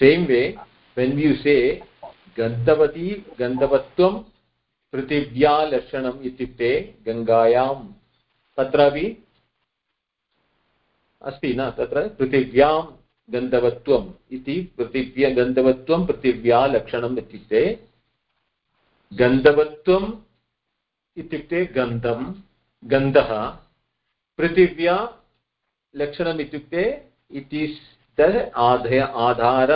same way when you say gandhavati gandhavatvam पृथिव्या लक्षणम् इत्युक्ते गङ्गायां तत्रापि अस्ति न तत्र पृथिव्यां गन्धवत्वम् इति पृथिव्या गन्धवत्वं पृथिव्या लक्षणम् इत्युक्ते गन्धवत्वम् इत्युक्ते गन्धं गन्धः पृथिव्या लक्षणम् इत्युक्ते इट् इस् द आधय आधार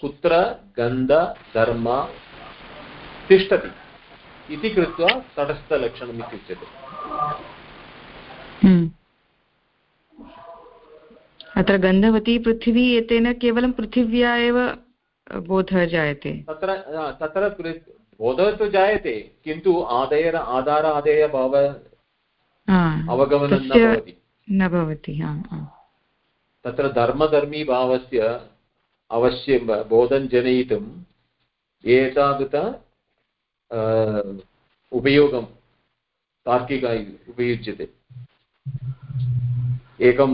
कुत्र गन्धधर्म तिष्ठति इति कृत्वा तटस्थलक्षणम् इत्युच्यते हम्म। अत्र गन्धवती पृथिवी एतेन केवलं पृथिव्या एव बोधः जायते तत्र तत्र बोधः तु जायते किन्तु आदयेन आधार आदेयभाव अवगमनं न भवति। न भवति तत्र धर्मधर्मीभावस्य अवश्यं बोधं जनयितुम् एतावता उपयोगं तार्किक उपयुज्यते। एकं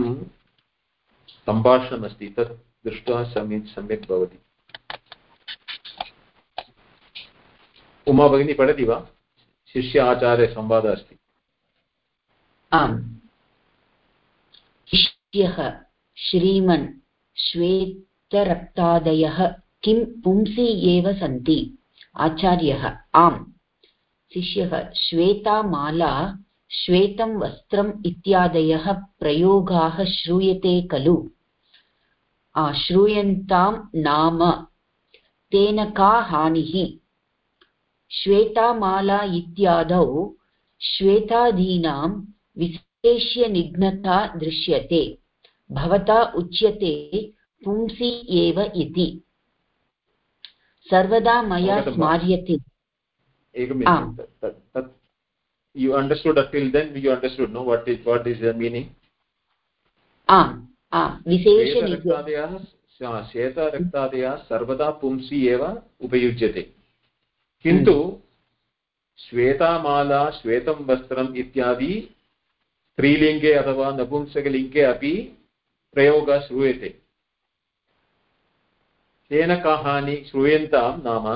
सम्भाषणमस्ति तत् दृष्ट्वा सम्यक् सम्यक् भवति। उमा भगिनी पठति वा? शिष्य आचार्यसंवादः अस्ति। आम्। शिष्यः श्रीमन् श्वेतरक्तादयः किं पुंसि एव सन्ति? आचार्यः, आम्। शिष्यः श्वेता माला श्वेतं वस्त्रम् इत्यादयः प्रयोगाः श्रूयते खलु? श्रूयन्तां नाम। तेन का हानिः? श्वेतामाला इत्यादौ श्वेतादीनां विशेष्यनिघ्नता दृश्यते भवता उच्यते पुंसि एव इति। सर्वदा मया स्मार्यते। you understood until then you understood no what is what is the meaning? आम् आम् विशेषरक्तादयः श्वेतरक्तादयः सर्वदा पुंसि एव उपयुज्यते। किन्तु श्वेतामाला श्वेतं वस्त्रम् इत्यादि स्त्रीलिङ्गे अथवा नपुंसकलिङ्गे अपि प्रयोगः श्रूयते। तेन का हानि श्रूयन्तां नाम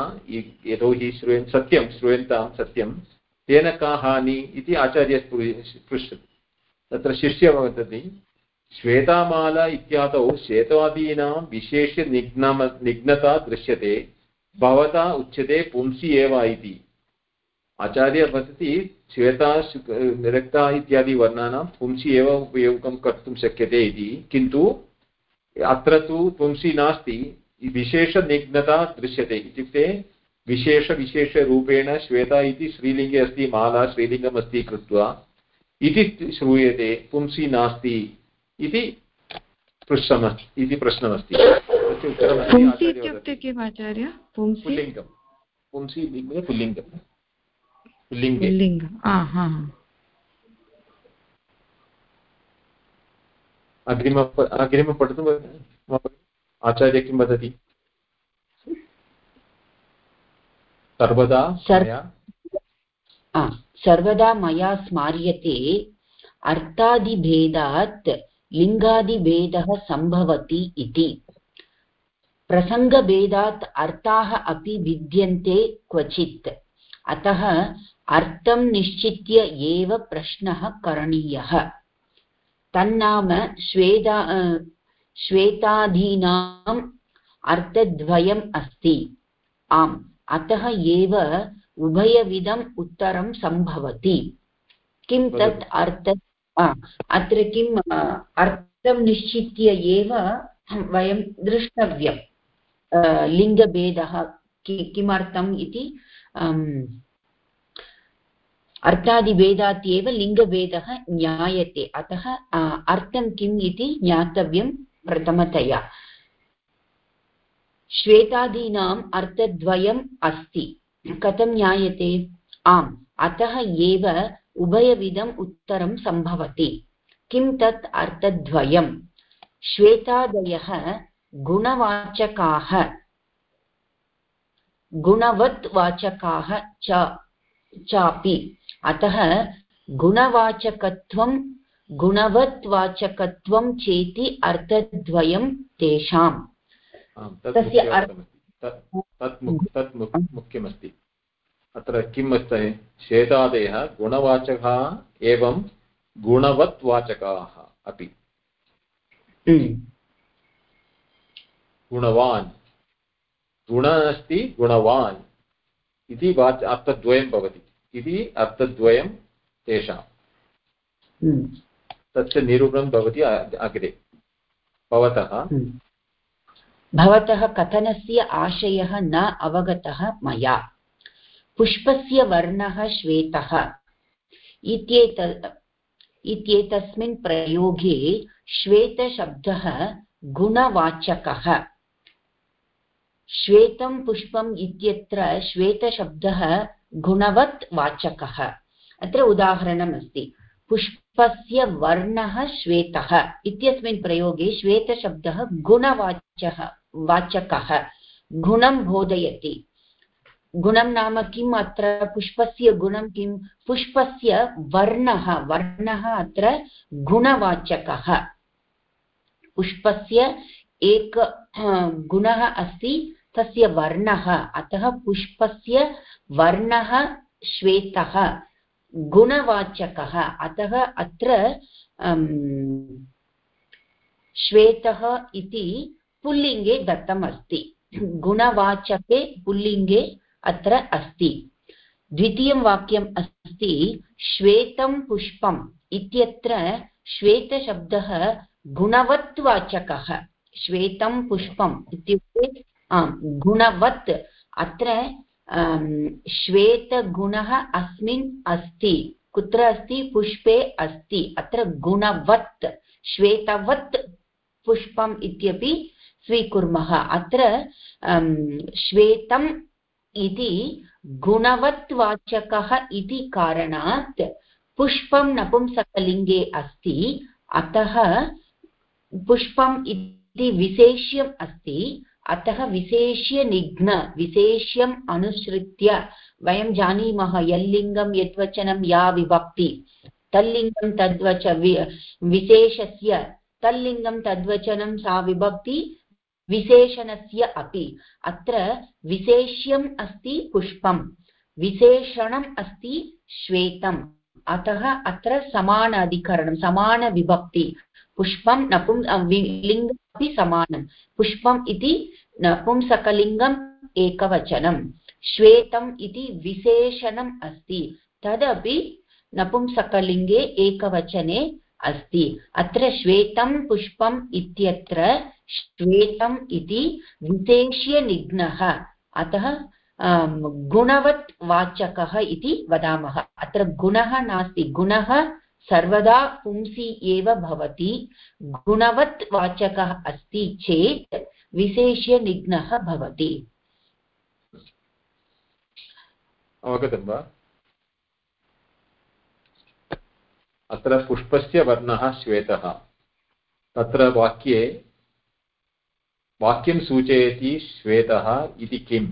यतोहि श्रूयन् सत्यं श्रूयन्तां सत्यं तेन का हानि इति आचार्य पृच्छति तत्र शिष्य वदति श्वेतामाला इत्यादौ श्वेतादीनां विशेषनिघ्नम निघ्नता दृश्यते। भवता उच्यते पुंसि एव इति। आचार्य वदति, श्वेता रक्ता इत्यादि वर्णानां पुंसि एव उपयोगं कर्तुं शक्यते इति। किन्तु अत्र तु पुंसि नास्ति, विशेषनिघ्नता दृश्यते। इत्युक्ते विशेषविशेषरूपेण श्वेता इति स्त्रीलिङ्गे अस्ति, माला स्त्रीलिङ्गम् अस्ति कृत्वा, इति श्रूयते, पुंसि नास्ति इति पृष्टम् इति प्रश्नमस्ति। पुल्लिङ्गं पुंसि? पुल्लिङ्गं। पुल्लिङ्गे। अग्रिम अग्रिमं पठतु आचार्य किं वदति? सर्वदा सर्वदा मया स्मार्यते अर्थादिभेदात् लिङ्गादिभेदः सम्भवति इति। प्रसङ्गभेदात् अर्थाः अपि भिद्यन्ते क्वचित्। अतः अर्थं निश्चित्य एव प्रश्नः करणीयः। तन्नाम श्वेता श्वेतादीनाम् अर्थद्वयम् अस्ति। आम् अतः एव उभयविधम् उत्तरं सम्भवति। किं तत् अर्थ अत्र किम् अर्थं निश्चित्य एव वयं द्रष्टव्यं लिङ्गभेदः किमर्थम् इति अर्थादिभेदात् एव लिङ्गभेदः ज्ञायते। अतः अर्थं किम् इति ज्ञातव्यं प्रथमतया। श्वेतादीनाम् अर्थद्वयम् अस्ति। कथं ज्ञायते? आम्, अतः एव उभयविधम् उत्तरं सम्भवति। किं तत् अर्थद्वयम्? श्वेतादयः गुणवाचकाः गुणवत् वाचकाः च चापि अतः गुणवाचकत्वं गुणवत् वाचकत्वं चेति अर्थद्वयं तेषाम् तत् मुख्यमस्ति अत्र किम् अस्ति श्वेतादयः गुणवाचकाः एवं गुणवत् वाचकाः अपि गुणवान्। गुण अस्ति गुणवान्। इति वाच अर्थद्वयं भवति। इति अर्थद्वयं तेषाम्। तस्य निरूपणं भवति अग्रे। भवतः। भवतः कथनस्य आशयः न अवगतः मया। पुष्पस्य वर्णः श्वेतः। इत्येत इत्येतस्मिन् प्रयोगे श्वेतशब्दः गुणवाचकः। श्वेतं पुष्पम् इत्यत्र श्वेतशब्दः गुणवत् वाचकः। अत्र उदाहरणम् अस्ति पुष्पस्य वर्णः श्वेतः। इत्यस्मिन् प्रयोगे श्वेतशब्दः गुणवाचः वाचकः। गुणं बोधयति। गुणं नाम किम् अत्र? पुष्पस्य गुणं किं पुष्पस्य वर्णः। वर्णः अत्र गुणवाचकः। पुष्पस्य एक, गुणः अस्ति। तस्य वर्णः। अतः पुष्पस्य वर्णः श्वेतः, गुणवाचकः। अतः अत्र श्वेतः इति पुल्लिङ्गे दत्तम् अस्ति गुणवाचके पुल्लिङ्गे अत्र अस्ति। द्वितीयं वाक्यम् अस्ति, श्वेतं पुष्पम् इत्यत्र श्वेतशब्दः गुणवत्वाचकः। श्वेतं पुष्पम् इत्युक्ते गुणवत् अत्र श्वेतगुणः अस्मिन् अस्ति। कुत्र अस्ति? पुष्पे अस्ति। अत्र गुणवत्, श्वेतवत् पुष्पम् इत्यपि स्वीकुर्मः। अत्र श्वेतं इति गुणवत्वाचकः इति कारणात् पुष्पं नपुंसकलिङ्गे अस्ति। अतः पुष्पम् इति विशेष्यम् अस्ति। अतः विशेष्यनिघ्न विशेष्यम् अनुसृत्य वयं जानीमः यल्लिङ्गं यद्वचनं या विभक्ति। तल्लिङ्गं तद्वच विशेषस्य, तल्लिङ्गं तद्वचनं सा विभक्ति, विशेषणस्य अपि। अत्र विशेष्यम् अस्ति पुष्पं विशेषणम् अस्ति श्वेतम्। अतः अत्र समान समानविभक्ति। पुष्पं नपुं लिङ्गम् अपि समानं पुष्पम् इति नपुंसकलिङ्गम् एकवचनं श्वेतम् इति विशेषणम् अस्ति। तदपि नपुंसकलिङ्गे एकवचने अस्ति। अत्र श्वेतं पुष्पम् इत्यत्र श्वेतम् इति विशेष्यनिघ्नः। अतः गुणवत् वाचकः इति वदामः। अत्र गुणः नास्ति। गुणः सर्वदा पुंसि एव भवति, गुणवत् वाचकः अस्ति चेत् विशेष्यनिघ्नः भवति। अवगतं वा? अत्र पुष्पस्य वर्णः श्वेतः। तत्र वाक्ये, वाक्यं सूचयति श्वेतः इति किम्?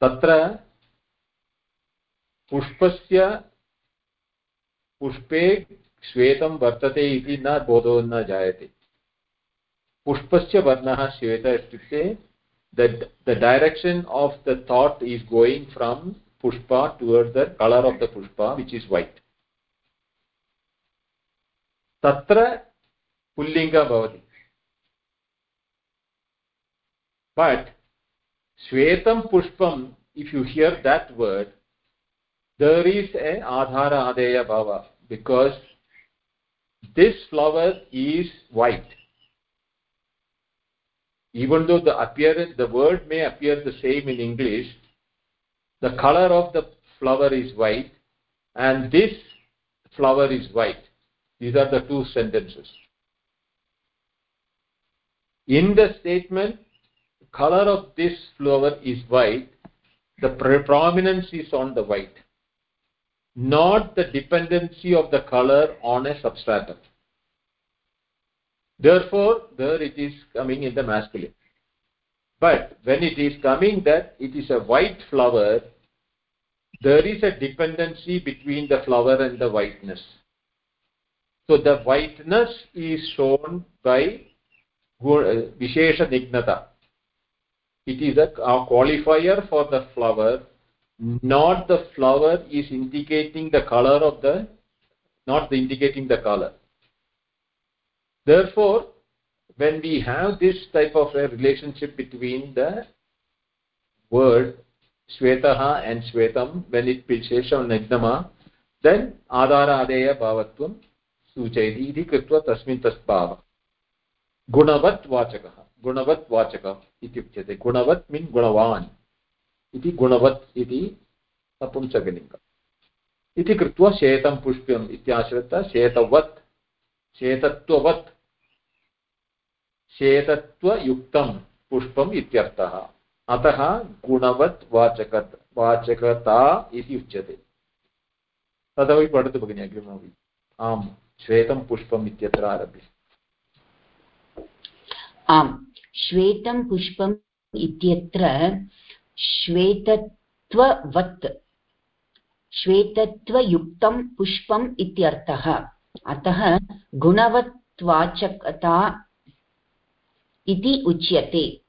तत्र पुष्पस्य पुष्पे श्वेतं वर्तते इति न बोधो न जायते। पुष्पस्य वर्णः श्वेतः इत्युक्ते the direction of the thought is going from पुष्प toward the colour of the पुष्प विच इज़ वैट् तत्र पुल्लिङ्गः भवति। बट् श्वेतं पुष्पम् if you hear that word there is a adhara adeya bhava because this flower is white. Even though the appearance the word may appear the same in english the color of the flower is white and this flower is white. These are the two sentences. In the statement color of this flower is white the predominance is on the white not the dependency of the color on a substratum. Therefore there it is coming in the masculine. But when it is coming that it is a white flower there is a dependency between the flower and the whiteness. So the whiteness is shown by uh, vishesha nignata it is a qualifier for the flower not the flower is indicating the color of the not the indicating the color therefore when we have this type of a relationship between the word shvetaha and shvetam when it vishesham nignama then adara adeya bhavatvam सूचयति इति कृत्वा तस्मिन् तस् भावः गुणवत् वाचकः गुणवत् वाचकः इति उच्यते गुणवत् mean गुणवान् इति गुणवत् इति नपुंसकलिङ्गम् इति कृत्वा शेतं पुष्पम् इत्याश्रित्य शेतवत्, शेतत्ववत्, शेतत्वयुक्तं पुष्पम् इत्यर्थः। अतः गुणवत् वाचक वाचकता इति उच्यते। तदपि पठतु भगिनि अग्रिममपि आम्, श्वेतं पुष्पम् इत्यत्र आरभ्य। आम्, श्वेतं पुष्पम् इत्यत्र श्वेतत्ववत्। श्वेतत्वयुक्तं पुष्पम् इत्यर्थः। अतः गुणवत्वाचकता इति उच्यते।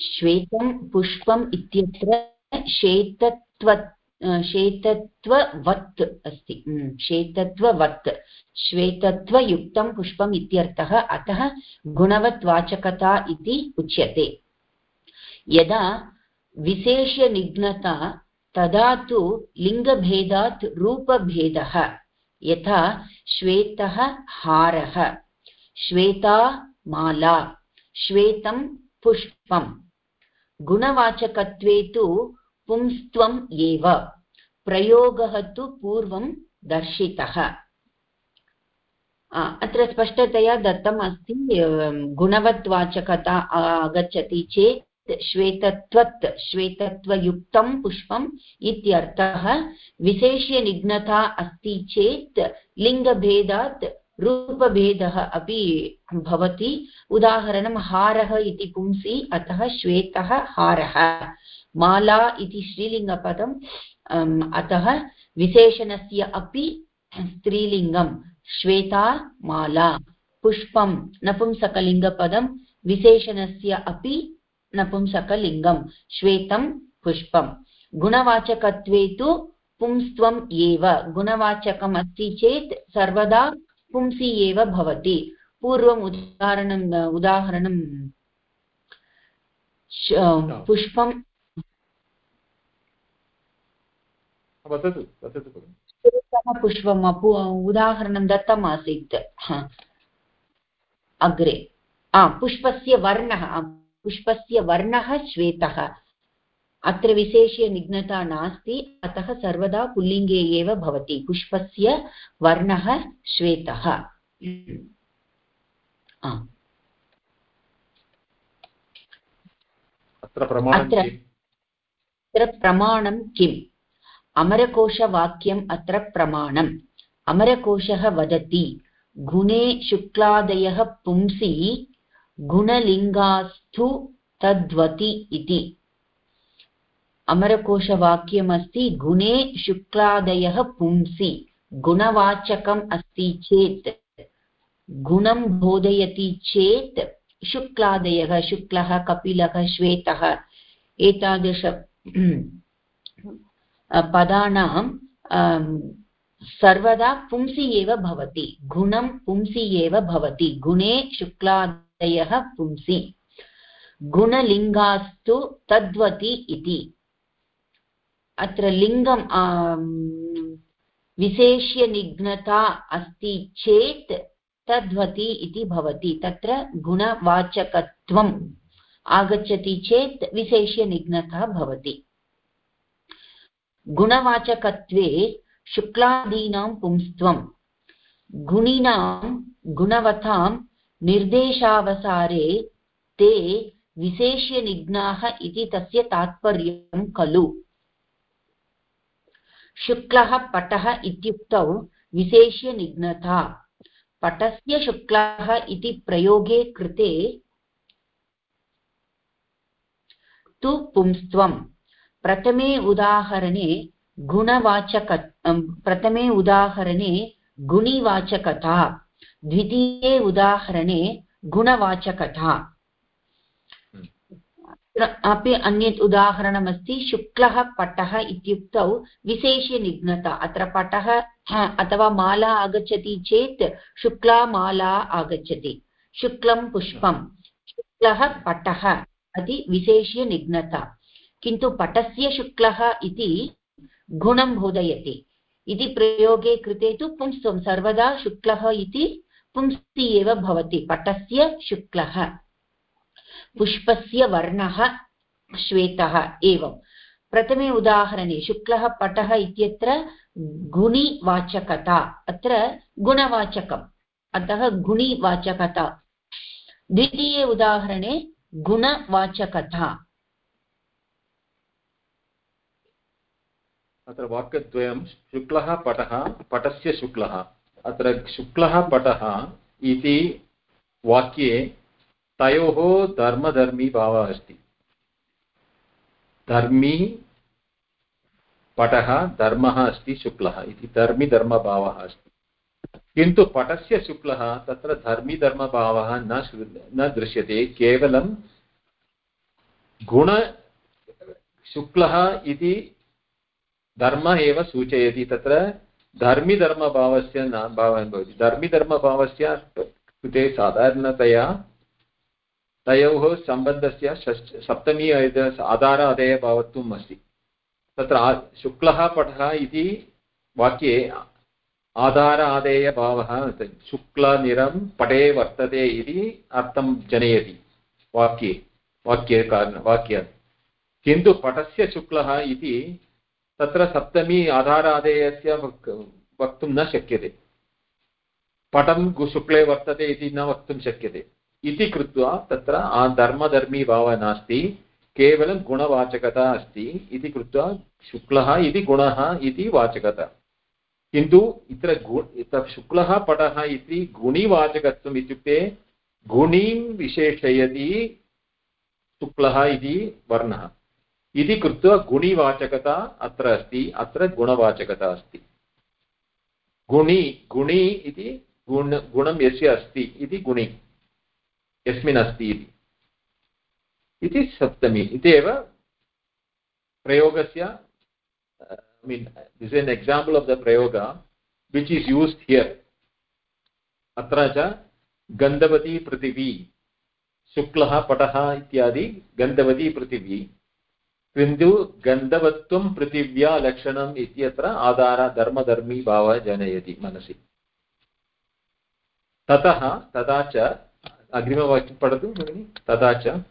श्वेतं पुष्पम् इत्यत्र श्वेतत्व श्वेतत्ववत् अस्ति। श्वेतत्ववत्। श्वेतत्वयुक्तं पुष्पम् इत्यर्थः। अतः गुणवत्वाचकता इति उच्यते। यदा विशेष्यनिघ्नता तदा तु लिङ्गभेदात् रूपभेदः, यथा श्वेतः हारः, श्वेता माला, श्वेतं पुष्पम् गुणवाचकत्वे तु पुंस्त्वम् एव, प्रयोगः तु पूर्वं दर्शितः। अत्र स्पष्टतया दत्तम् अस्ति गुणवद्वाचकता आगच्छति चेत् श्वेतत्वत्, श्वेतत्वयुक्तं पुष्पम् इत्यर्थः विशेष्यनिघ्नता अस्ति चेत् लिङ्गभेदात् रूपभेदः अपि भवति। उदाहरणं हारः इति पुंसि, अतः श्वेतः हारः। माला इति स्त्रीलिङ्गपदम् अतः विशेषणस्य अपि स्त्रीलिङ्गं श्वेता, माला। पुष्पं नपुंसकलिङ्गपदं विशेषणस्य अपि नपुंसकलिङ्गं श्वेतं पुष्पं गुणवाचकत्वे तु पुंस्त्वम् एव। गुणवाचकम् अस्ति चेत् सर्वदा पुंसि एव भवति। पूर्वम् उदाहरणम् उदाहरणं पुष्पं वदतु वदतु पुष्पम् उदाहरणं दत्तमासीत्। अग्रे। पुष्पस्य वर्णः पुष्पस्य वर्णः श्वेतः। अत्र विशेष्य निघ्नता नास्ति अतः सर्वदा पुल्लिङ्गे एव भवति। पुष्पस्य वर्णः श्वेतः। अत्र प्रमाणं किम्? अमरकोशवाक्यम् अत्र प्रमाणम्। अमरकोशः वदति गुणे शुक्लादयः पुंसि गुणलिङ्गास्थु तद्वति इति। अमरकोशवाक्यमस्ति, गुणे शुक्लादयः पुंसि, गुणवाचकम् अस्ति चेत्। गुणं बोधयति चेत् शुक्लादयः, शुक्लः, कपिलः, श्वेतः, एतादृश पदानां सर्वदा पुंसि एव भवति। गुणं पुंसि एव भवति। गुणे शुक्लादयः पुंसि। गुणलिङ्गास्तु तद्वति इति। अत्र लिङ्गं विशेष्यनिघ्नता अस्ति चेत् तद्वति इति भवति। तत्र गुणवाचकत्वम् आगच्छति चेत् विशेष्यनिघ्नता भवति। गुणवाचकत्वे शुक्लादीनां पुंस्त्वं गुणिनां, गुणवतां निर्देशावसारे ते विशेष्यनिघ्नाः इति तस्य तात्पर्यं खलु। शुक्लः पटः इत्युक्तौ विशेष्यनिघ्नता। पटस्य शुक्लः इति प्रयोगे कृते तु पुंस्त्वम् प्रथमे उदाहरणे गुणवाचक प्रथमे उदाहरणे गुणिवाचकता। द्वितीये उदाहरणे गुणवाचकता अपि अन्यत् उदाहरणमस्ति, शुक्लः पटः इत्युक्तौ विशेष्यनिघ्नता अत्र पटः अथवा माला आगच्छति चेत् शुक्ला माला आगच्छति। शुक्लं पुष्पं शुक्लः पटः इति विशेष्यनिघ्नता किन्तु पटस्य शुक्लः इति गुणं बोधयति। इति प्रयोगे कृते तु पुंस्त्वं। सर्वदा शुक्लः इति पुंस्ति एव भवति, पटस्य शुक्लः। पुष्पस्य वर्णः श्वेतः एवं। प्रथमे उदाहरणे, शुक्लः पटः इत्यत्र गुणिवाचकता, अत्र गुणवाचकम्, अतः गुणिवाचकता। द्वितीये उदाहरणे, गुणवाचकता। अत्र वाक्यद्वयं शुक्लः पटः, पटस्य शुक्लः। अत्र शुक्लः पटः इति वाक्ये तयोः धर्मधर्मी भावः अस्ति। धर्मी पटः धर्मः अस्ति, शुक्लः इति धर्मिधर्मभावः अस्ति। किन्तु पटस्य शुक्लः तत्र धर्मिधर्मभावः न न दृश्यते, केवलं गुण शुक्लः इति धर्म एव सूचयति, तत्र धर्मिधर्मभावस्य न भावः भवति। धर्मिधर्मभावस्य कृते साधारणतया तयोः सम्बन्धस्य सप्तमी आधार अधेयभावत्वम् अस्ति। तत्र शुक्लः पटः इति वाक्ये आधार आदेयभावः शुक्लनिरं पटे वर्तते इति अर्थं जनयति वाक्ये। वाक्ये कारण किन्तु पटस्य शुक्लः इति तत्र सप्तमी आधारादेयस्य वक्तुं न शक्यते। पटं शुक्ले वर्तते इति न वक्तुं शक्यते। इति कृत्वा तत्र धर्मधर्मी भावः नास्ति, केवलं गुणवाचकता अस्ति इति कृत्वा शुक्लः इति गुणः इति वाचकता। किन्तु इत्र गु शुक्लः, पटः इति गुणिवाचकत्वम् इत्युक्ते गुणीं विशेषयति शुक्लः इति वर्णः। इति कृत्वा गुणिवाचकता अत्र अस्ति, अत्र गुणवाचकता अस्ति। गुणि गुणि इति गुण, गुणं यस्य अस्ति इति गुणि, यस्मिन् अस्ति इति। सप्तमी, इति एव प्रयोगस्य I mean this an example of the प्रयोग विच् इस् यूस्ड् हियर् अत्र च गन्धवती पृथिवी, शुक्लः पटः इत्यादि गन्धवती पृथिवी। गन्धवत्वं पृथिव्या लक्षणम् इत्यत्र आधार धर्मधर्मी भावः जनयति मनसि। ततः, तथा च, अग्रिमवाक्यं पठतु भगिनि। तथा च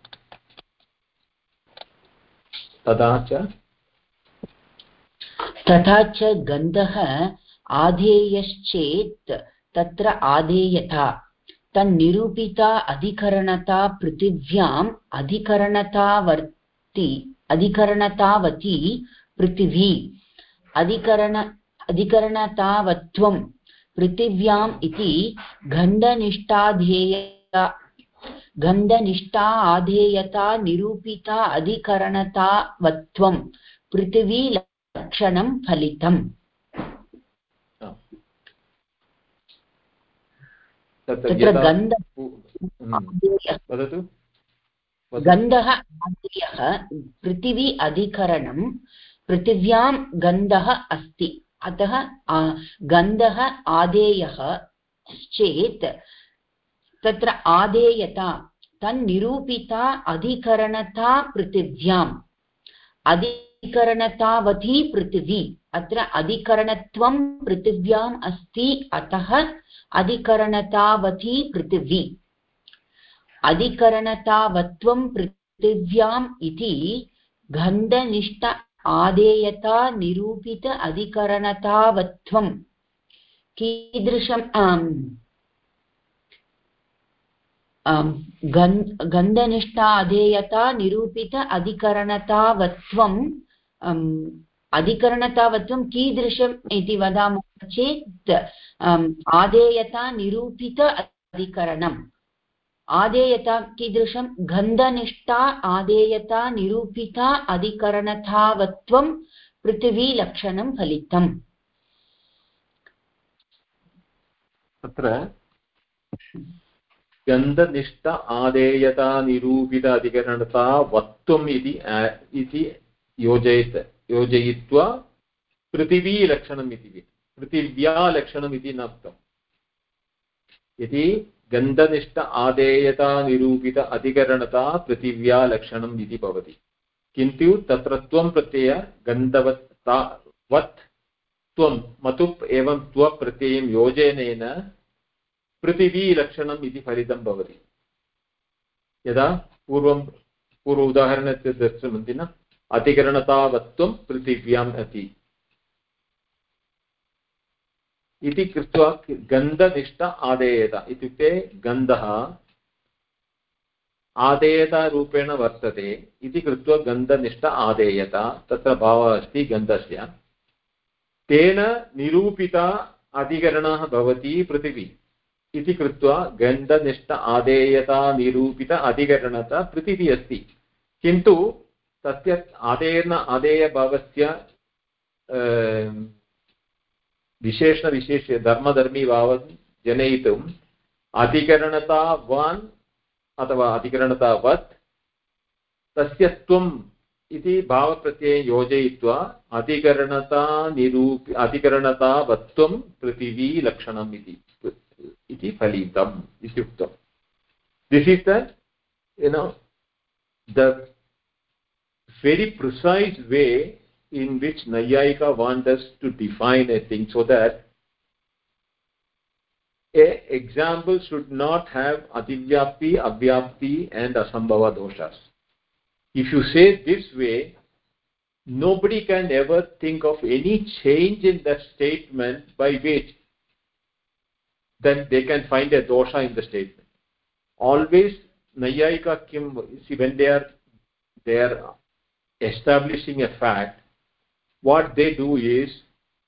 तथा च। तथा च गन्धः आधेयश्चेत् तत्र आधेयता। तन्निरूपिता अधिकरणता पृथिव्याम् अधिकरणतावर्ति अधिकरणतावती पृथिवी। अधिकरण अधिकरणतावत्वं पृथिव्याम् इति गण्डनिष्ठाध्येय गन्धनिष्ठा आधेयता निरूपिता अधिकरणतावत्वं पृथिवी लक्षणं फलितम्। तत्र गन्ध गन्धः आधेयः पृथिवी अधिकरणं, पृथिव्यां गन्धः अस्ति। अतः गन्धः आधेयः चेत् तत्र आदेयता, तन्निरूपिता अधिकरणता पृथिव्याम्। अधिकरणतावती पृथिवी, अत्र अधिकरणत्वं पृथिव्याम् अस्ति, अतः अधिकरणतावती पृथिवी। अधिकरणतावत्वं पृथिव्याम् इति गन्धनिष्ठ आदेयता निरूपित अधिकरणतावत्वं कीदृशं गन्धनिष्ठा अधेयता निरूपित अधिकरणतावत्वम् अधिकरणतावत्वं कीदृशम् इति वदामः चेत् आदेयता निरूपित अधिकरणम्। आदेयता कीदृशं? गन्धनिष्ठा, आदेयता निरूपिता अधिकरणतावत्वं पृथिवीलक्षणं फलितम्। तत्र गन्धनिष्ठ, आदेयता निरूपित अधिकरणता वक्तुम् इति योजयत्, योजयित्वा पृथिवीलक्षणम् इति, पृथिव्यालक्षणम् इति न उक्तम्। गन्धनिष्ठ आदेयता निरूपित अधिकरणता पृथिव्यालक्षणम् इति भवति। किन्तु तत्र त्वं प्रत्यय गन्धवत् मतुप् एवं त्वप्रत्ययं योजनेन पृथिवीलक्षणम् इति फलितं भवति। यदा पूर्वं पूर्व उदाहरणस्य दृष्टमन्ति न अधिकरणतावत्त्वं पृथिव्याम् अति इति कृत्वा गन्धनिष्ठ आदेयत। इत्युक्ते गन्धः आदेयतारूपेण वर्तते, इति कृत्वा गन्धनिष्ठ आदेयत, तत्र भावः अस्ति गन्धस्य। तेन निरूपिता अधिकरणः भवति पृथिवी। इति कृत्वा गन्धनिष्ठ आदेयता अधिकरणता पृथिवी अस्ति। किन्तु तस्य आदेयन आदेयभावस्य विशेषविशेष्य धर्मधर्मीभावं जनयितुम् अधिकरणतावान् अथवा अधिकरणतावत् तस्य त्वम् इति भावप्रत्यये योजयित्वा अधिकरणतानिरूपि अधिकरणतावत्त्वं पृथिवी लक्षणम् इति इति फलितम् इत्युक्तम्। This is the no the very precise way in which Nayayika wants us to define a thing so that a example should not have adivyapti, avyapti and asambhava doshas. If you say this way, nobody can ever think of any change in that statement by which then they can find a dosha in the statement. Always Nayayika Kim, see when they are they are establishing a fact, what they do is,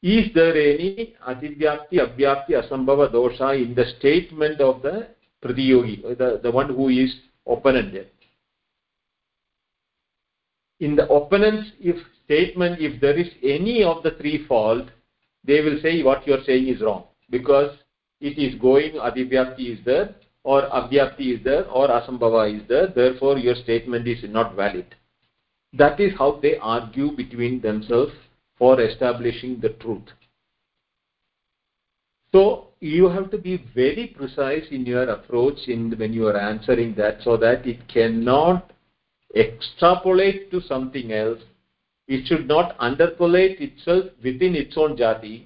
is there any adivyapti, abhyapti, asambhava dosha in the statement of the pratiyogi, the, the one who is opponent? In the opponent's if statement, if there is any of the three fault, they will say what you are saying is wrong because it is going adivyapti is there or abhyapti is there or asambhava is there, therefore your statement is not valid that is how they argue between themselves for establishing the truth. So you have to be very precise in your approach in when you are answering that so that it cannot extrapolate to something else. It should not interpolate itself within its own jati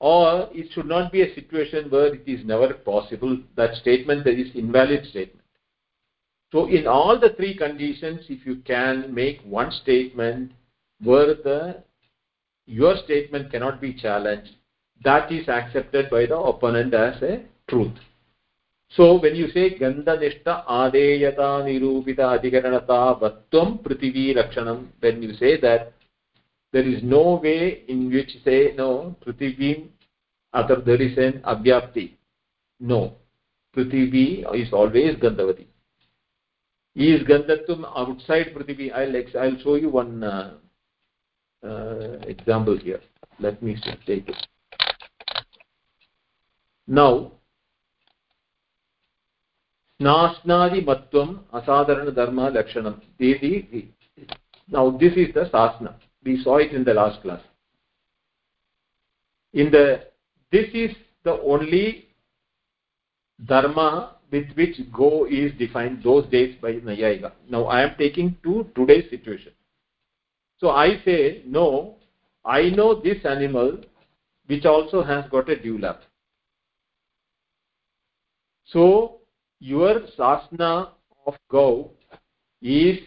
or it should not be a situation where it is never possible. That statement that is invalid statement. So in all the three conditions, if you can make one statement where the your statement cannot be challenged, that is accepted by the opponent as a truth. So when you say Gandhanishta Adeyata Nirupita Adhikaranata Vatvam Prithivi Lakshanam, when you say that there is no way in which say no Prithivi other there is an Abhyapti. No. Prithivi is always Gandhavati is Gandhatvam outside Prithivi. I'll, I'll show you one uh, uh, Uh, example here. Let me take it. Now, Snasnadi Asadharana Dharma Lakshanam. Now, this is the Sasna. We saw it in the last class. In the, this is the only Dharma with which go is defined those days by Nayayika. Now I am taking to today's situation. So I say, no, I know this animal which also has got a dewlap. So your sasna of go is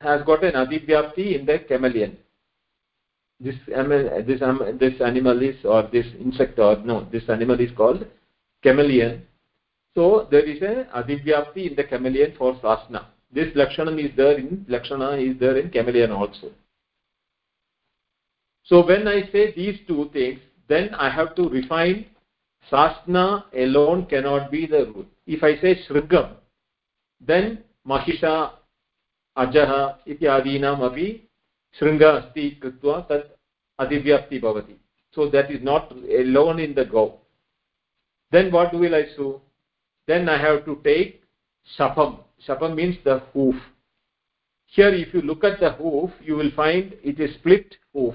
has got an adivyapti in the chameleon. This, this, this animal is or this insect or no, this animal is called chameleon so there is a adivyapti in the chameleon for sasna This lakshanam is there in lakshana is there in chameleon also. So when I say these two things, then I have to refine sasna alone cannot be the rule. If I say shrigam, then mahisha अजः इत्यादीनाम् अपि शृङ्ग अस्ति कृत्वा तत् अधिव्याप्ति भवति so that is not alone in the go then what will i do then I have to take shapam. Shapam means the hoof. Here, if you look at the hoof, you will find it is split hoof.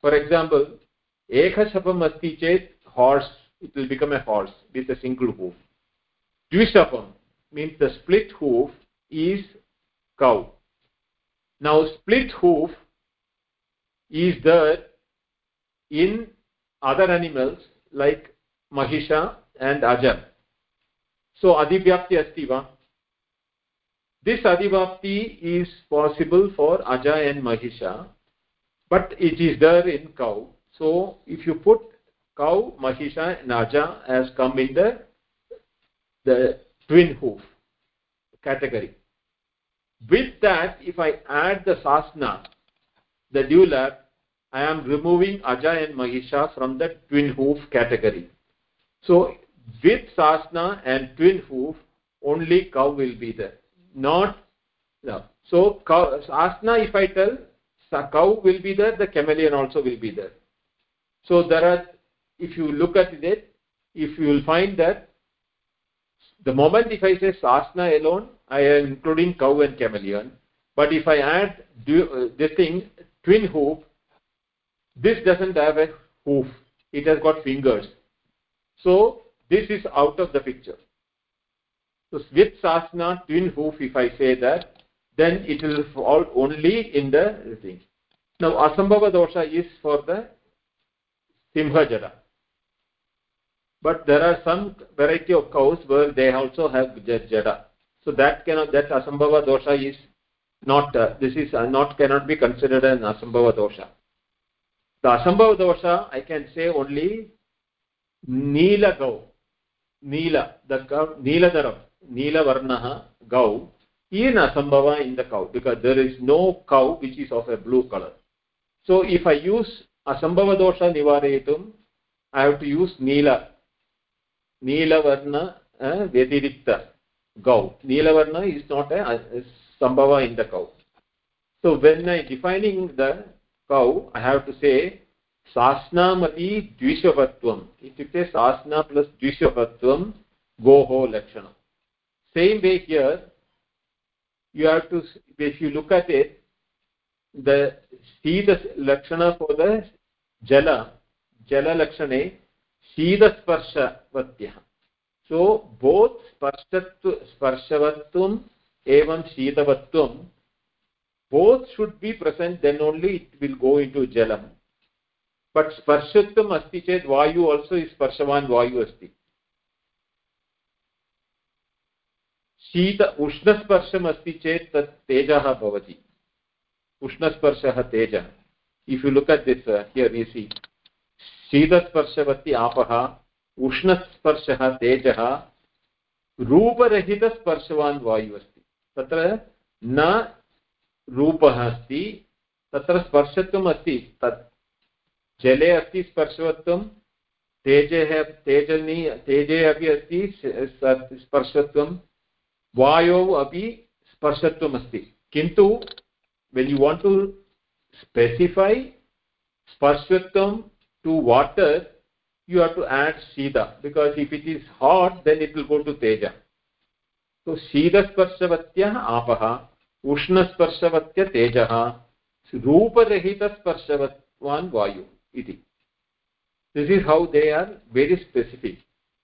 For example, ekha shapam asti chet horse, it will become a horse with a single hoof. Dvishapam means the split hoof is cow. Now, split hoof is there in other animals like mahisha and ajam so adhivyapti asti va this adhivyapti is possible for aja and mahisha but it is there in cow so if you put cow mahisha and aja has come in the the twin hoof category with that if i add the sasna the dewlap I am removing Aja and Mahisha from the twin hoof category. So with Sasna and twin hoof, only cow will be there. Not no. So cow, Sasna, if I tell cow will be there, the chameleon also will be there. So there are, if you look at it, if you will find that the moment if I say Sasna alone, I am including cow and chameleon. But if I add do, uh, this thing, twin hoof, this doesn't have a hoof it has got fingers so this is out of the picture so with twin hoof if i say that then it will fall only in the thing now asambhava dosha is for the simha jada but there are some variety of cows where they also have jada so that cannot that asambhava dosha is not uh, this is uh, not cannot be considered an asambhava dosha. The asambhava dosha i can say only neela gau. Neela the cow neeladaram neela varnah gau is asambhava in the cow because there is no cow which is of a blue color so if i use asambhava dosha nivarayitum i have to use neela neela varna uh, vyatirikta gau neela varna is not a, a sambhava in the cow so when i defining the cow i have to say सास्नामति द्विशवत्वम् इत्युक्ते सास्ना plus द्विशवत्वं गोः लक्षणं same way here you have to if you look at it the see the lakshana for the jala jala lakshane शीतस्पर्शवत्यः so both स्पर्शत्व स्पर्शवत्वम् एवं शीतवत्वं both should be present then only it will go into jalam but स्पर्शत्वम् अस्ति चेत् वायु also is स्पर्शवान् वायु अस्ति शीत उष्णस्पर्शम् अस्ति चेत् तत् तेजः भवति। उष्णस्पर्शः तेजः। If you look at this here you see शीतस्पर्शवती आपः, उष्णस्पर्शः तेजः, रूपरहितस्पर्शवान् वायुः अस्ति तत्र न रूपः अस्ति, तत्र स्पर्शत्वम् अस्ति, तत् जले अस्ति स्पर्शवत्वं, तेजः, तेजनी, तेजे अपि अस्ति स्पर्शत्वं वायोः अपि स्पर्शत्वम् अस्ति किन्तु when you want to specify स्पर्शत्वं to water you have to add शीत because if it is hot then it will go to Tej so शीतस्पर्शवत्यः आपः उष्णस्पर्शवत्य तेजः रूपरहितस्पर्शवत्वान् वायु इति this is how they are very specific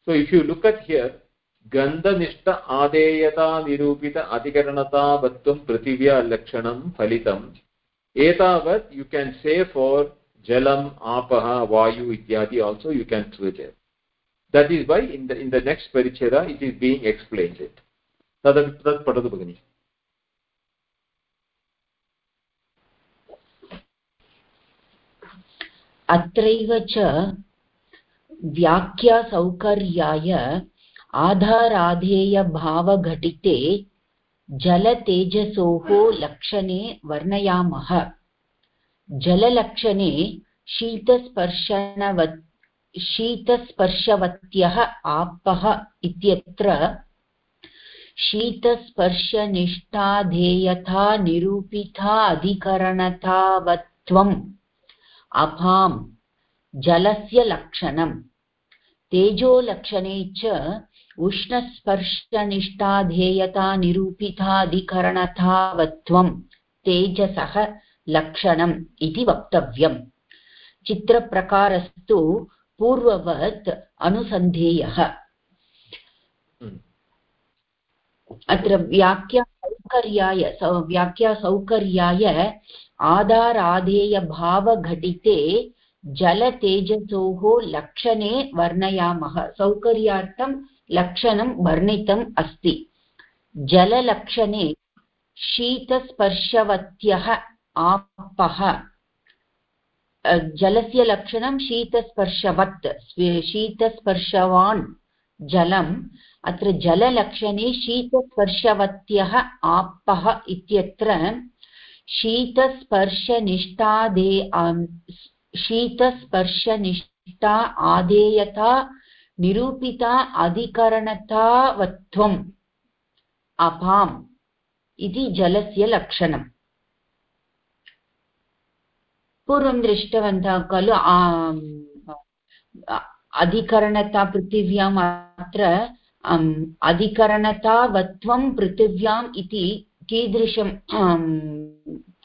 so if you look at here गन्धनिष्ठ आदेयता निरूपित अधिकरणतावत्वं पृथिव्या लक्षणं फलितम्। एतावत् यु केन् से फोर् जलम्, आपः, वायु इत्यादि also you can switch it. That is why in the in the next paricheda it is being explained. it तद् तत् पठतु भगिनि। अत्रैव च व्याख्यासौकर्याय आधाराधेयभावघटिते जलतेजसोः लक्षणे वर्णयामः। जललक्षणे शीतस्पर्शनवत्, शीतस्पर्शवत्यः आपः इत्यत्र शीतस्पर्शनिष्ठाधेयथा निरूपिता अधिकरणतावत्वम् अभां जलस्य लक्षणं तेजोलक्षणे च उष्णस्पर्शनिष्ठाधेयता निरूपिताधिकरणतावत्वं तेजसः लक्षणम् इति वक्तव्यम्। चित्रप्रकारस्तु पूर्ववत् अनुसन्धेयः। हम्म। अत्र व्याख्यासौकर्याय व्याख्यासौकर्याय आधाराधेयभावघटिते जलतेजसोः लक्षणे वर्णयामः। सौकर्यार्थं लक्षणं वर्णितम् अस्ति। जललक्षणे शीतस्पर्शवत्यः आपः। जलस्य लक्षणं शीतस्पर्शवत्। शीतस्पर्शवान् जलम्। अत्र जललक्षणे शीतस्पर्शवत्यः आपः इत्यत्र शीतस्पर्शनिष्ठादे शीतस्पर्शनिष्ठा आदेयता निरूपिता अधिकरणतावत्वम् अपाम् इति जलस्य लक्षणम्। पूर्वं दृष्टवन्तः खलु अधिकरणता पृथिव्याम् अत्र अधिकरणतावत्वं पृथिव्याम् इति कीदृशं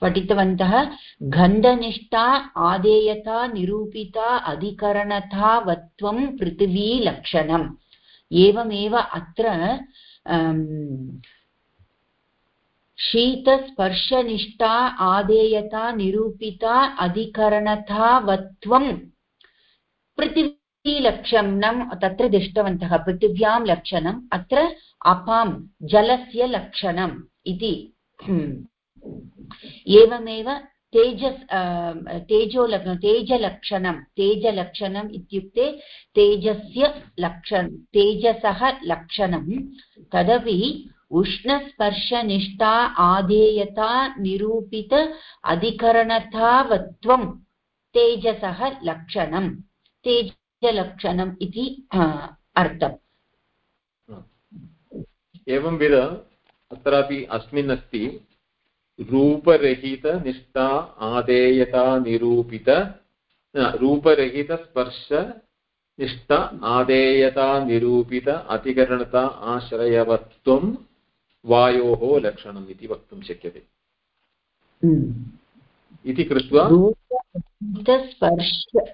पठितवन्तः, गन्धनिष्ठा, आदेयता, निरूपिता, अधिकरणतावत्वं पृथिवीलक्षणम् एवमेव अत्र शीतस्पर्शनिष्ठा, आदेयता, निरूपिता, अधिकरणतावत्वं पृथिवीलक्षणं तत्र दृष्टवन्तः, पृथिव्यां लक्षणम्, अत्र अपां, जलस्य लक्षणम्। इति। एवमेव तेजस् तेजो तेजलक्षणं, तेजलक्षणम् इत्युक्ते तेजस्य लक्षण, तेजसः लक्षणं। तदपि उष्णस्पर्शनिष्ठा आधेयता निरूपित अधिकरणतावत्वं तेजसः लक्षणं। तेजलक्षणम् इति अर्थम्। एवंविध अत्रापि अस्मिन् अस्ति रूपरहितनिष्ठा आदेयता निरूपित रूपरहितस्पर्श निष्ठ आदेयता निरूपित अधिकरणता आश्रयवत्वं वायोः लक्षणम् इति वक्तुं शक्यते। इति कृत्वा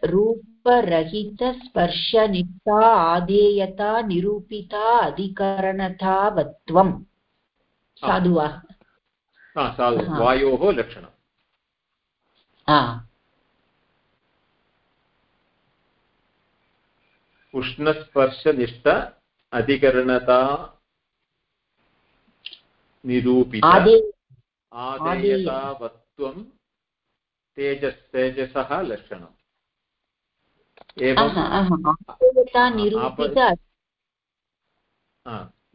रूपरहितस्पर्शनिष्ठा आदेयता निरूपिता अधिकरणतावत्वं साधु वा साधु वायोः लक्षणम्। उष्णस्पर्शनिष्ठ अधिकरणता निरूपित। आदेयतावत्वं तेजस् तेजसः लक्षणम्।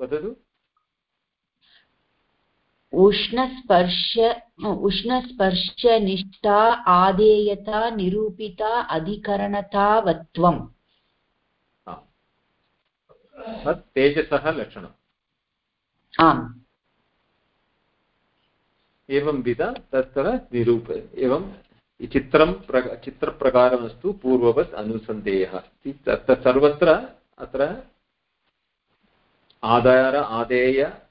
वदतु। उष्णस्पर्श उष्णस्पर्शनिष्ठा आदेयता निरूपिता अधिकरणतावत्वम् तेजसः लक्षणम्। आम्। एवं विध तत्र निरूप एवं चित्रं प्र चित्रप्रकारमस्तु पूर्ववत् अनुसन्धेयः। तत्र सर्वत्र अत्र आधार आदेय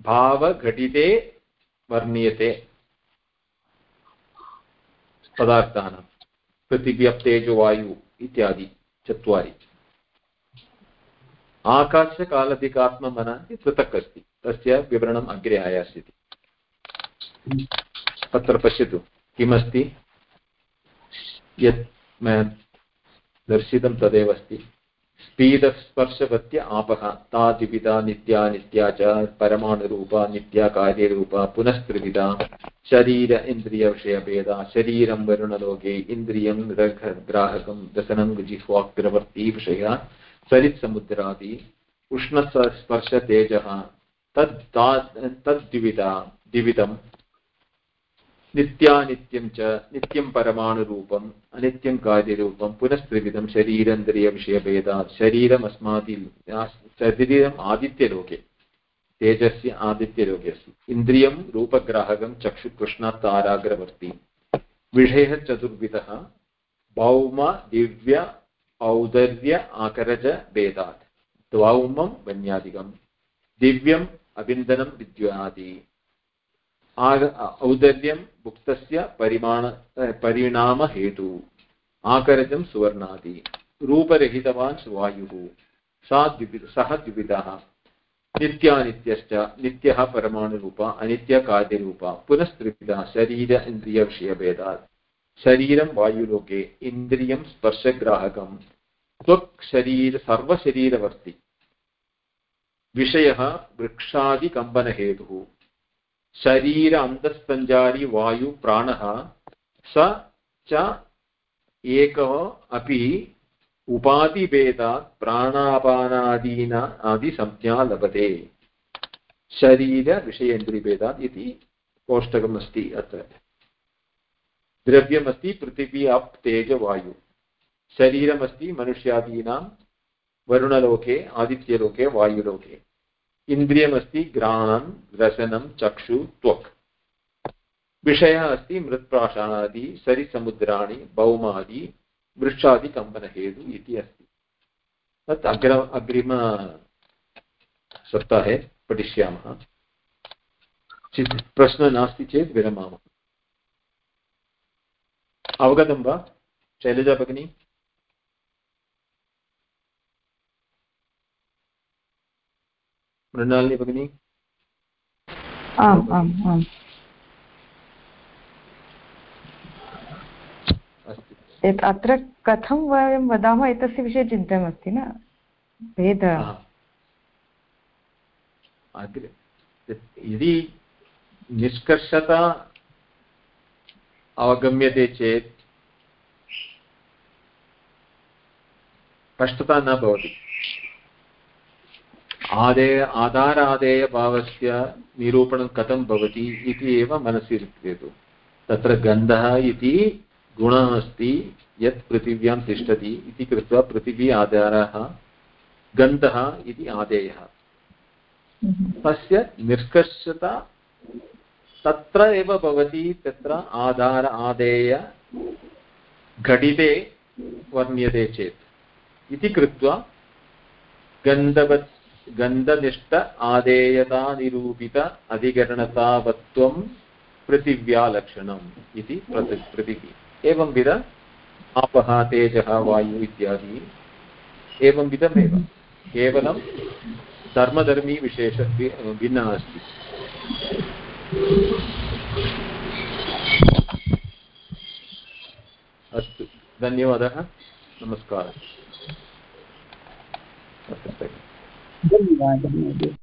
भावघटिते वर्ण्यते। पदार्थानां पृथिव्यप्तेजवायु इत्यादि चत्वारि। आकाशकालधिकात्ममन इति पृथक् अस्ति तस्य विवरणम् अग्रे आयास्यति। अत्र पश्यतु, किमस्ति? यत् दर्शितं तदेव अस्ति। स्पीदस्पर्शवत्य आपः ता द्विविधा नित्या नित्या च परमाणुरूपा नित्या कार्यरूपा पुनस्त्रिविधा शरीर इन्द्रियविषयभेदा, शरीरं वरुणलोके इन्द्रियं ग्राहकं दशनं जिह्वाग्रवर्ती विषयः, सरित्समुद्रादि, उष्णस्पर्शतेजः तद् तद्द्विविधा द्विविधं नित्यानित्यं च नित्यं परमाणुरूपम् अनित्यं कार्यरूपं पुनस्त्रिविधं शरीरेन्द्रियविषयभेदात् शरीरम् अस्मादि शरीरम् आदित्यलोके तेजस्य आदित्यलोके अस्ति इन्द्रियं रूपग्राहकं चक्षुकृष्णात् ताराग्रवर्ति विषयः चतुर्विधः भौम दिव्य औदर्य आकरज भेदात् द्वौमं वन्यादिकं दिव्यम् अबिन्दनं विद्युनादि औदर्यं भुक्तस्य परिमाण परिणामहेतु आकरजं सुवर्णादि। रूपरहितवान् वायुः सा द्विविध सः द्विविधः। नित्यानित्यश्च, नित्यः परमाणुरूप, अनित्यकार्यरूप, पुनस्त्रिविधः शरीर इन्द्रियविषयभेदात् शरीरं वायुलोके, इन्द्रियं स्पर्शग्राहकं। त्वक् शरीर, सर्वशरीरवर्ति। विषयः वृक्षादिकम्पनहेतुः। शरीर अन्तःसञ्चारी वायु प्राणः स च एकः अपि उपाधिभेदात् प्राणापानादीना आदिसंज्ञा लभते। शरीरविषयेन्द्रियभेदात् इति कोष्टकमस्ति अत्र। द्रव्यमस्ति पृथिवी अप् तेजवायु शरीरमस्ति मनुष्यादीनां वरुणलोके, आदित्यलोके, वायुलोके। इन्द्रियमस्ति घ्राणं रसनं, चक्षु, त्वक्। विषयः अस्ति मृत्प्राशानादि, सरिसमुद्राणि भौमादि वृक्षादिकम्पनहेतु इति अस्ति। तत् अग्र अग्रिमसप्ताहे पठिष्यामः। चित्, प्रश्नः नास्ति चेत् विरमामः। अवगतं वा, शैलजा भगिनी? मृणालिनी भगिनी? आम् आम् आम्। यत् अत्र कथं वयं वदामः एतस्य विषये चिन्तनमस्ति न? भेदः। यदि निष्कर्षता अवगम्यते चेत् स्पष्टता न भवति। आदेय आधारादेयभावस्य निरूपणं कथं भवति इति एव मनसि स्थितु तत्र गन्धः इति गुणः अस्ति यत् पृथिव्यां तिष्ठति इति कृत्वा पृथिवी आधारः गन्धः इति आदेयः। तस्य निष्कर्षता तत्र एव भवति तत्र आधार आदेय घटिते वर्ण्यते चेत्। इति कृत्वा गन्धवत् गन्धनिष्ठ आदेयतानिरूपित अधिकरणतावत्वं पृथिव्यालक्षणम् इति पृथिवी एवंविध आपः, तेजः, वायु इत्यादि। एवंविधमेव केवलं धर्मधर्मी विशेष भिन्नः अस्ति। अस्तु। धन्यवादः। नमस्कारः। धन्यवादः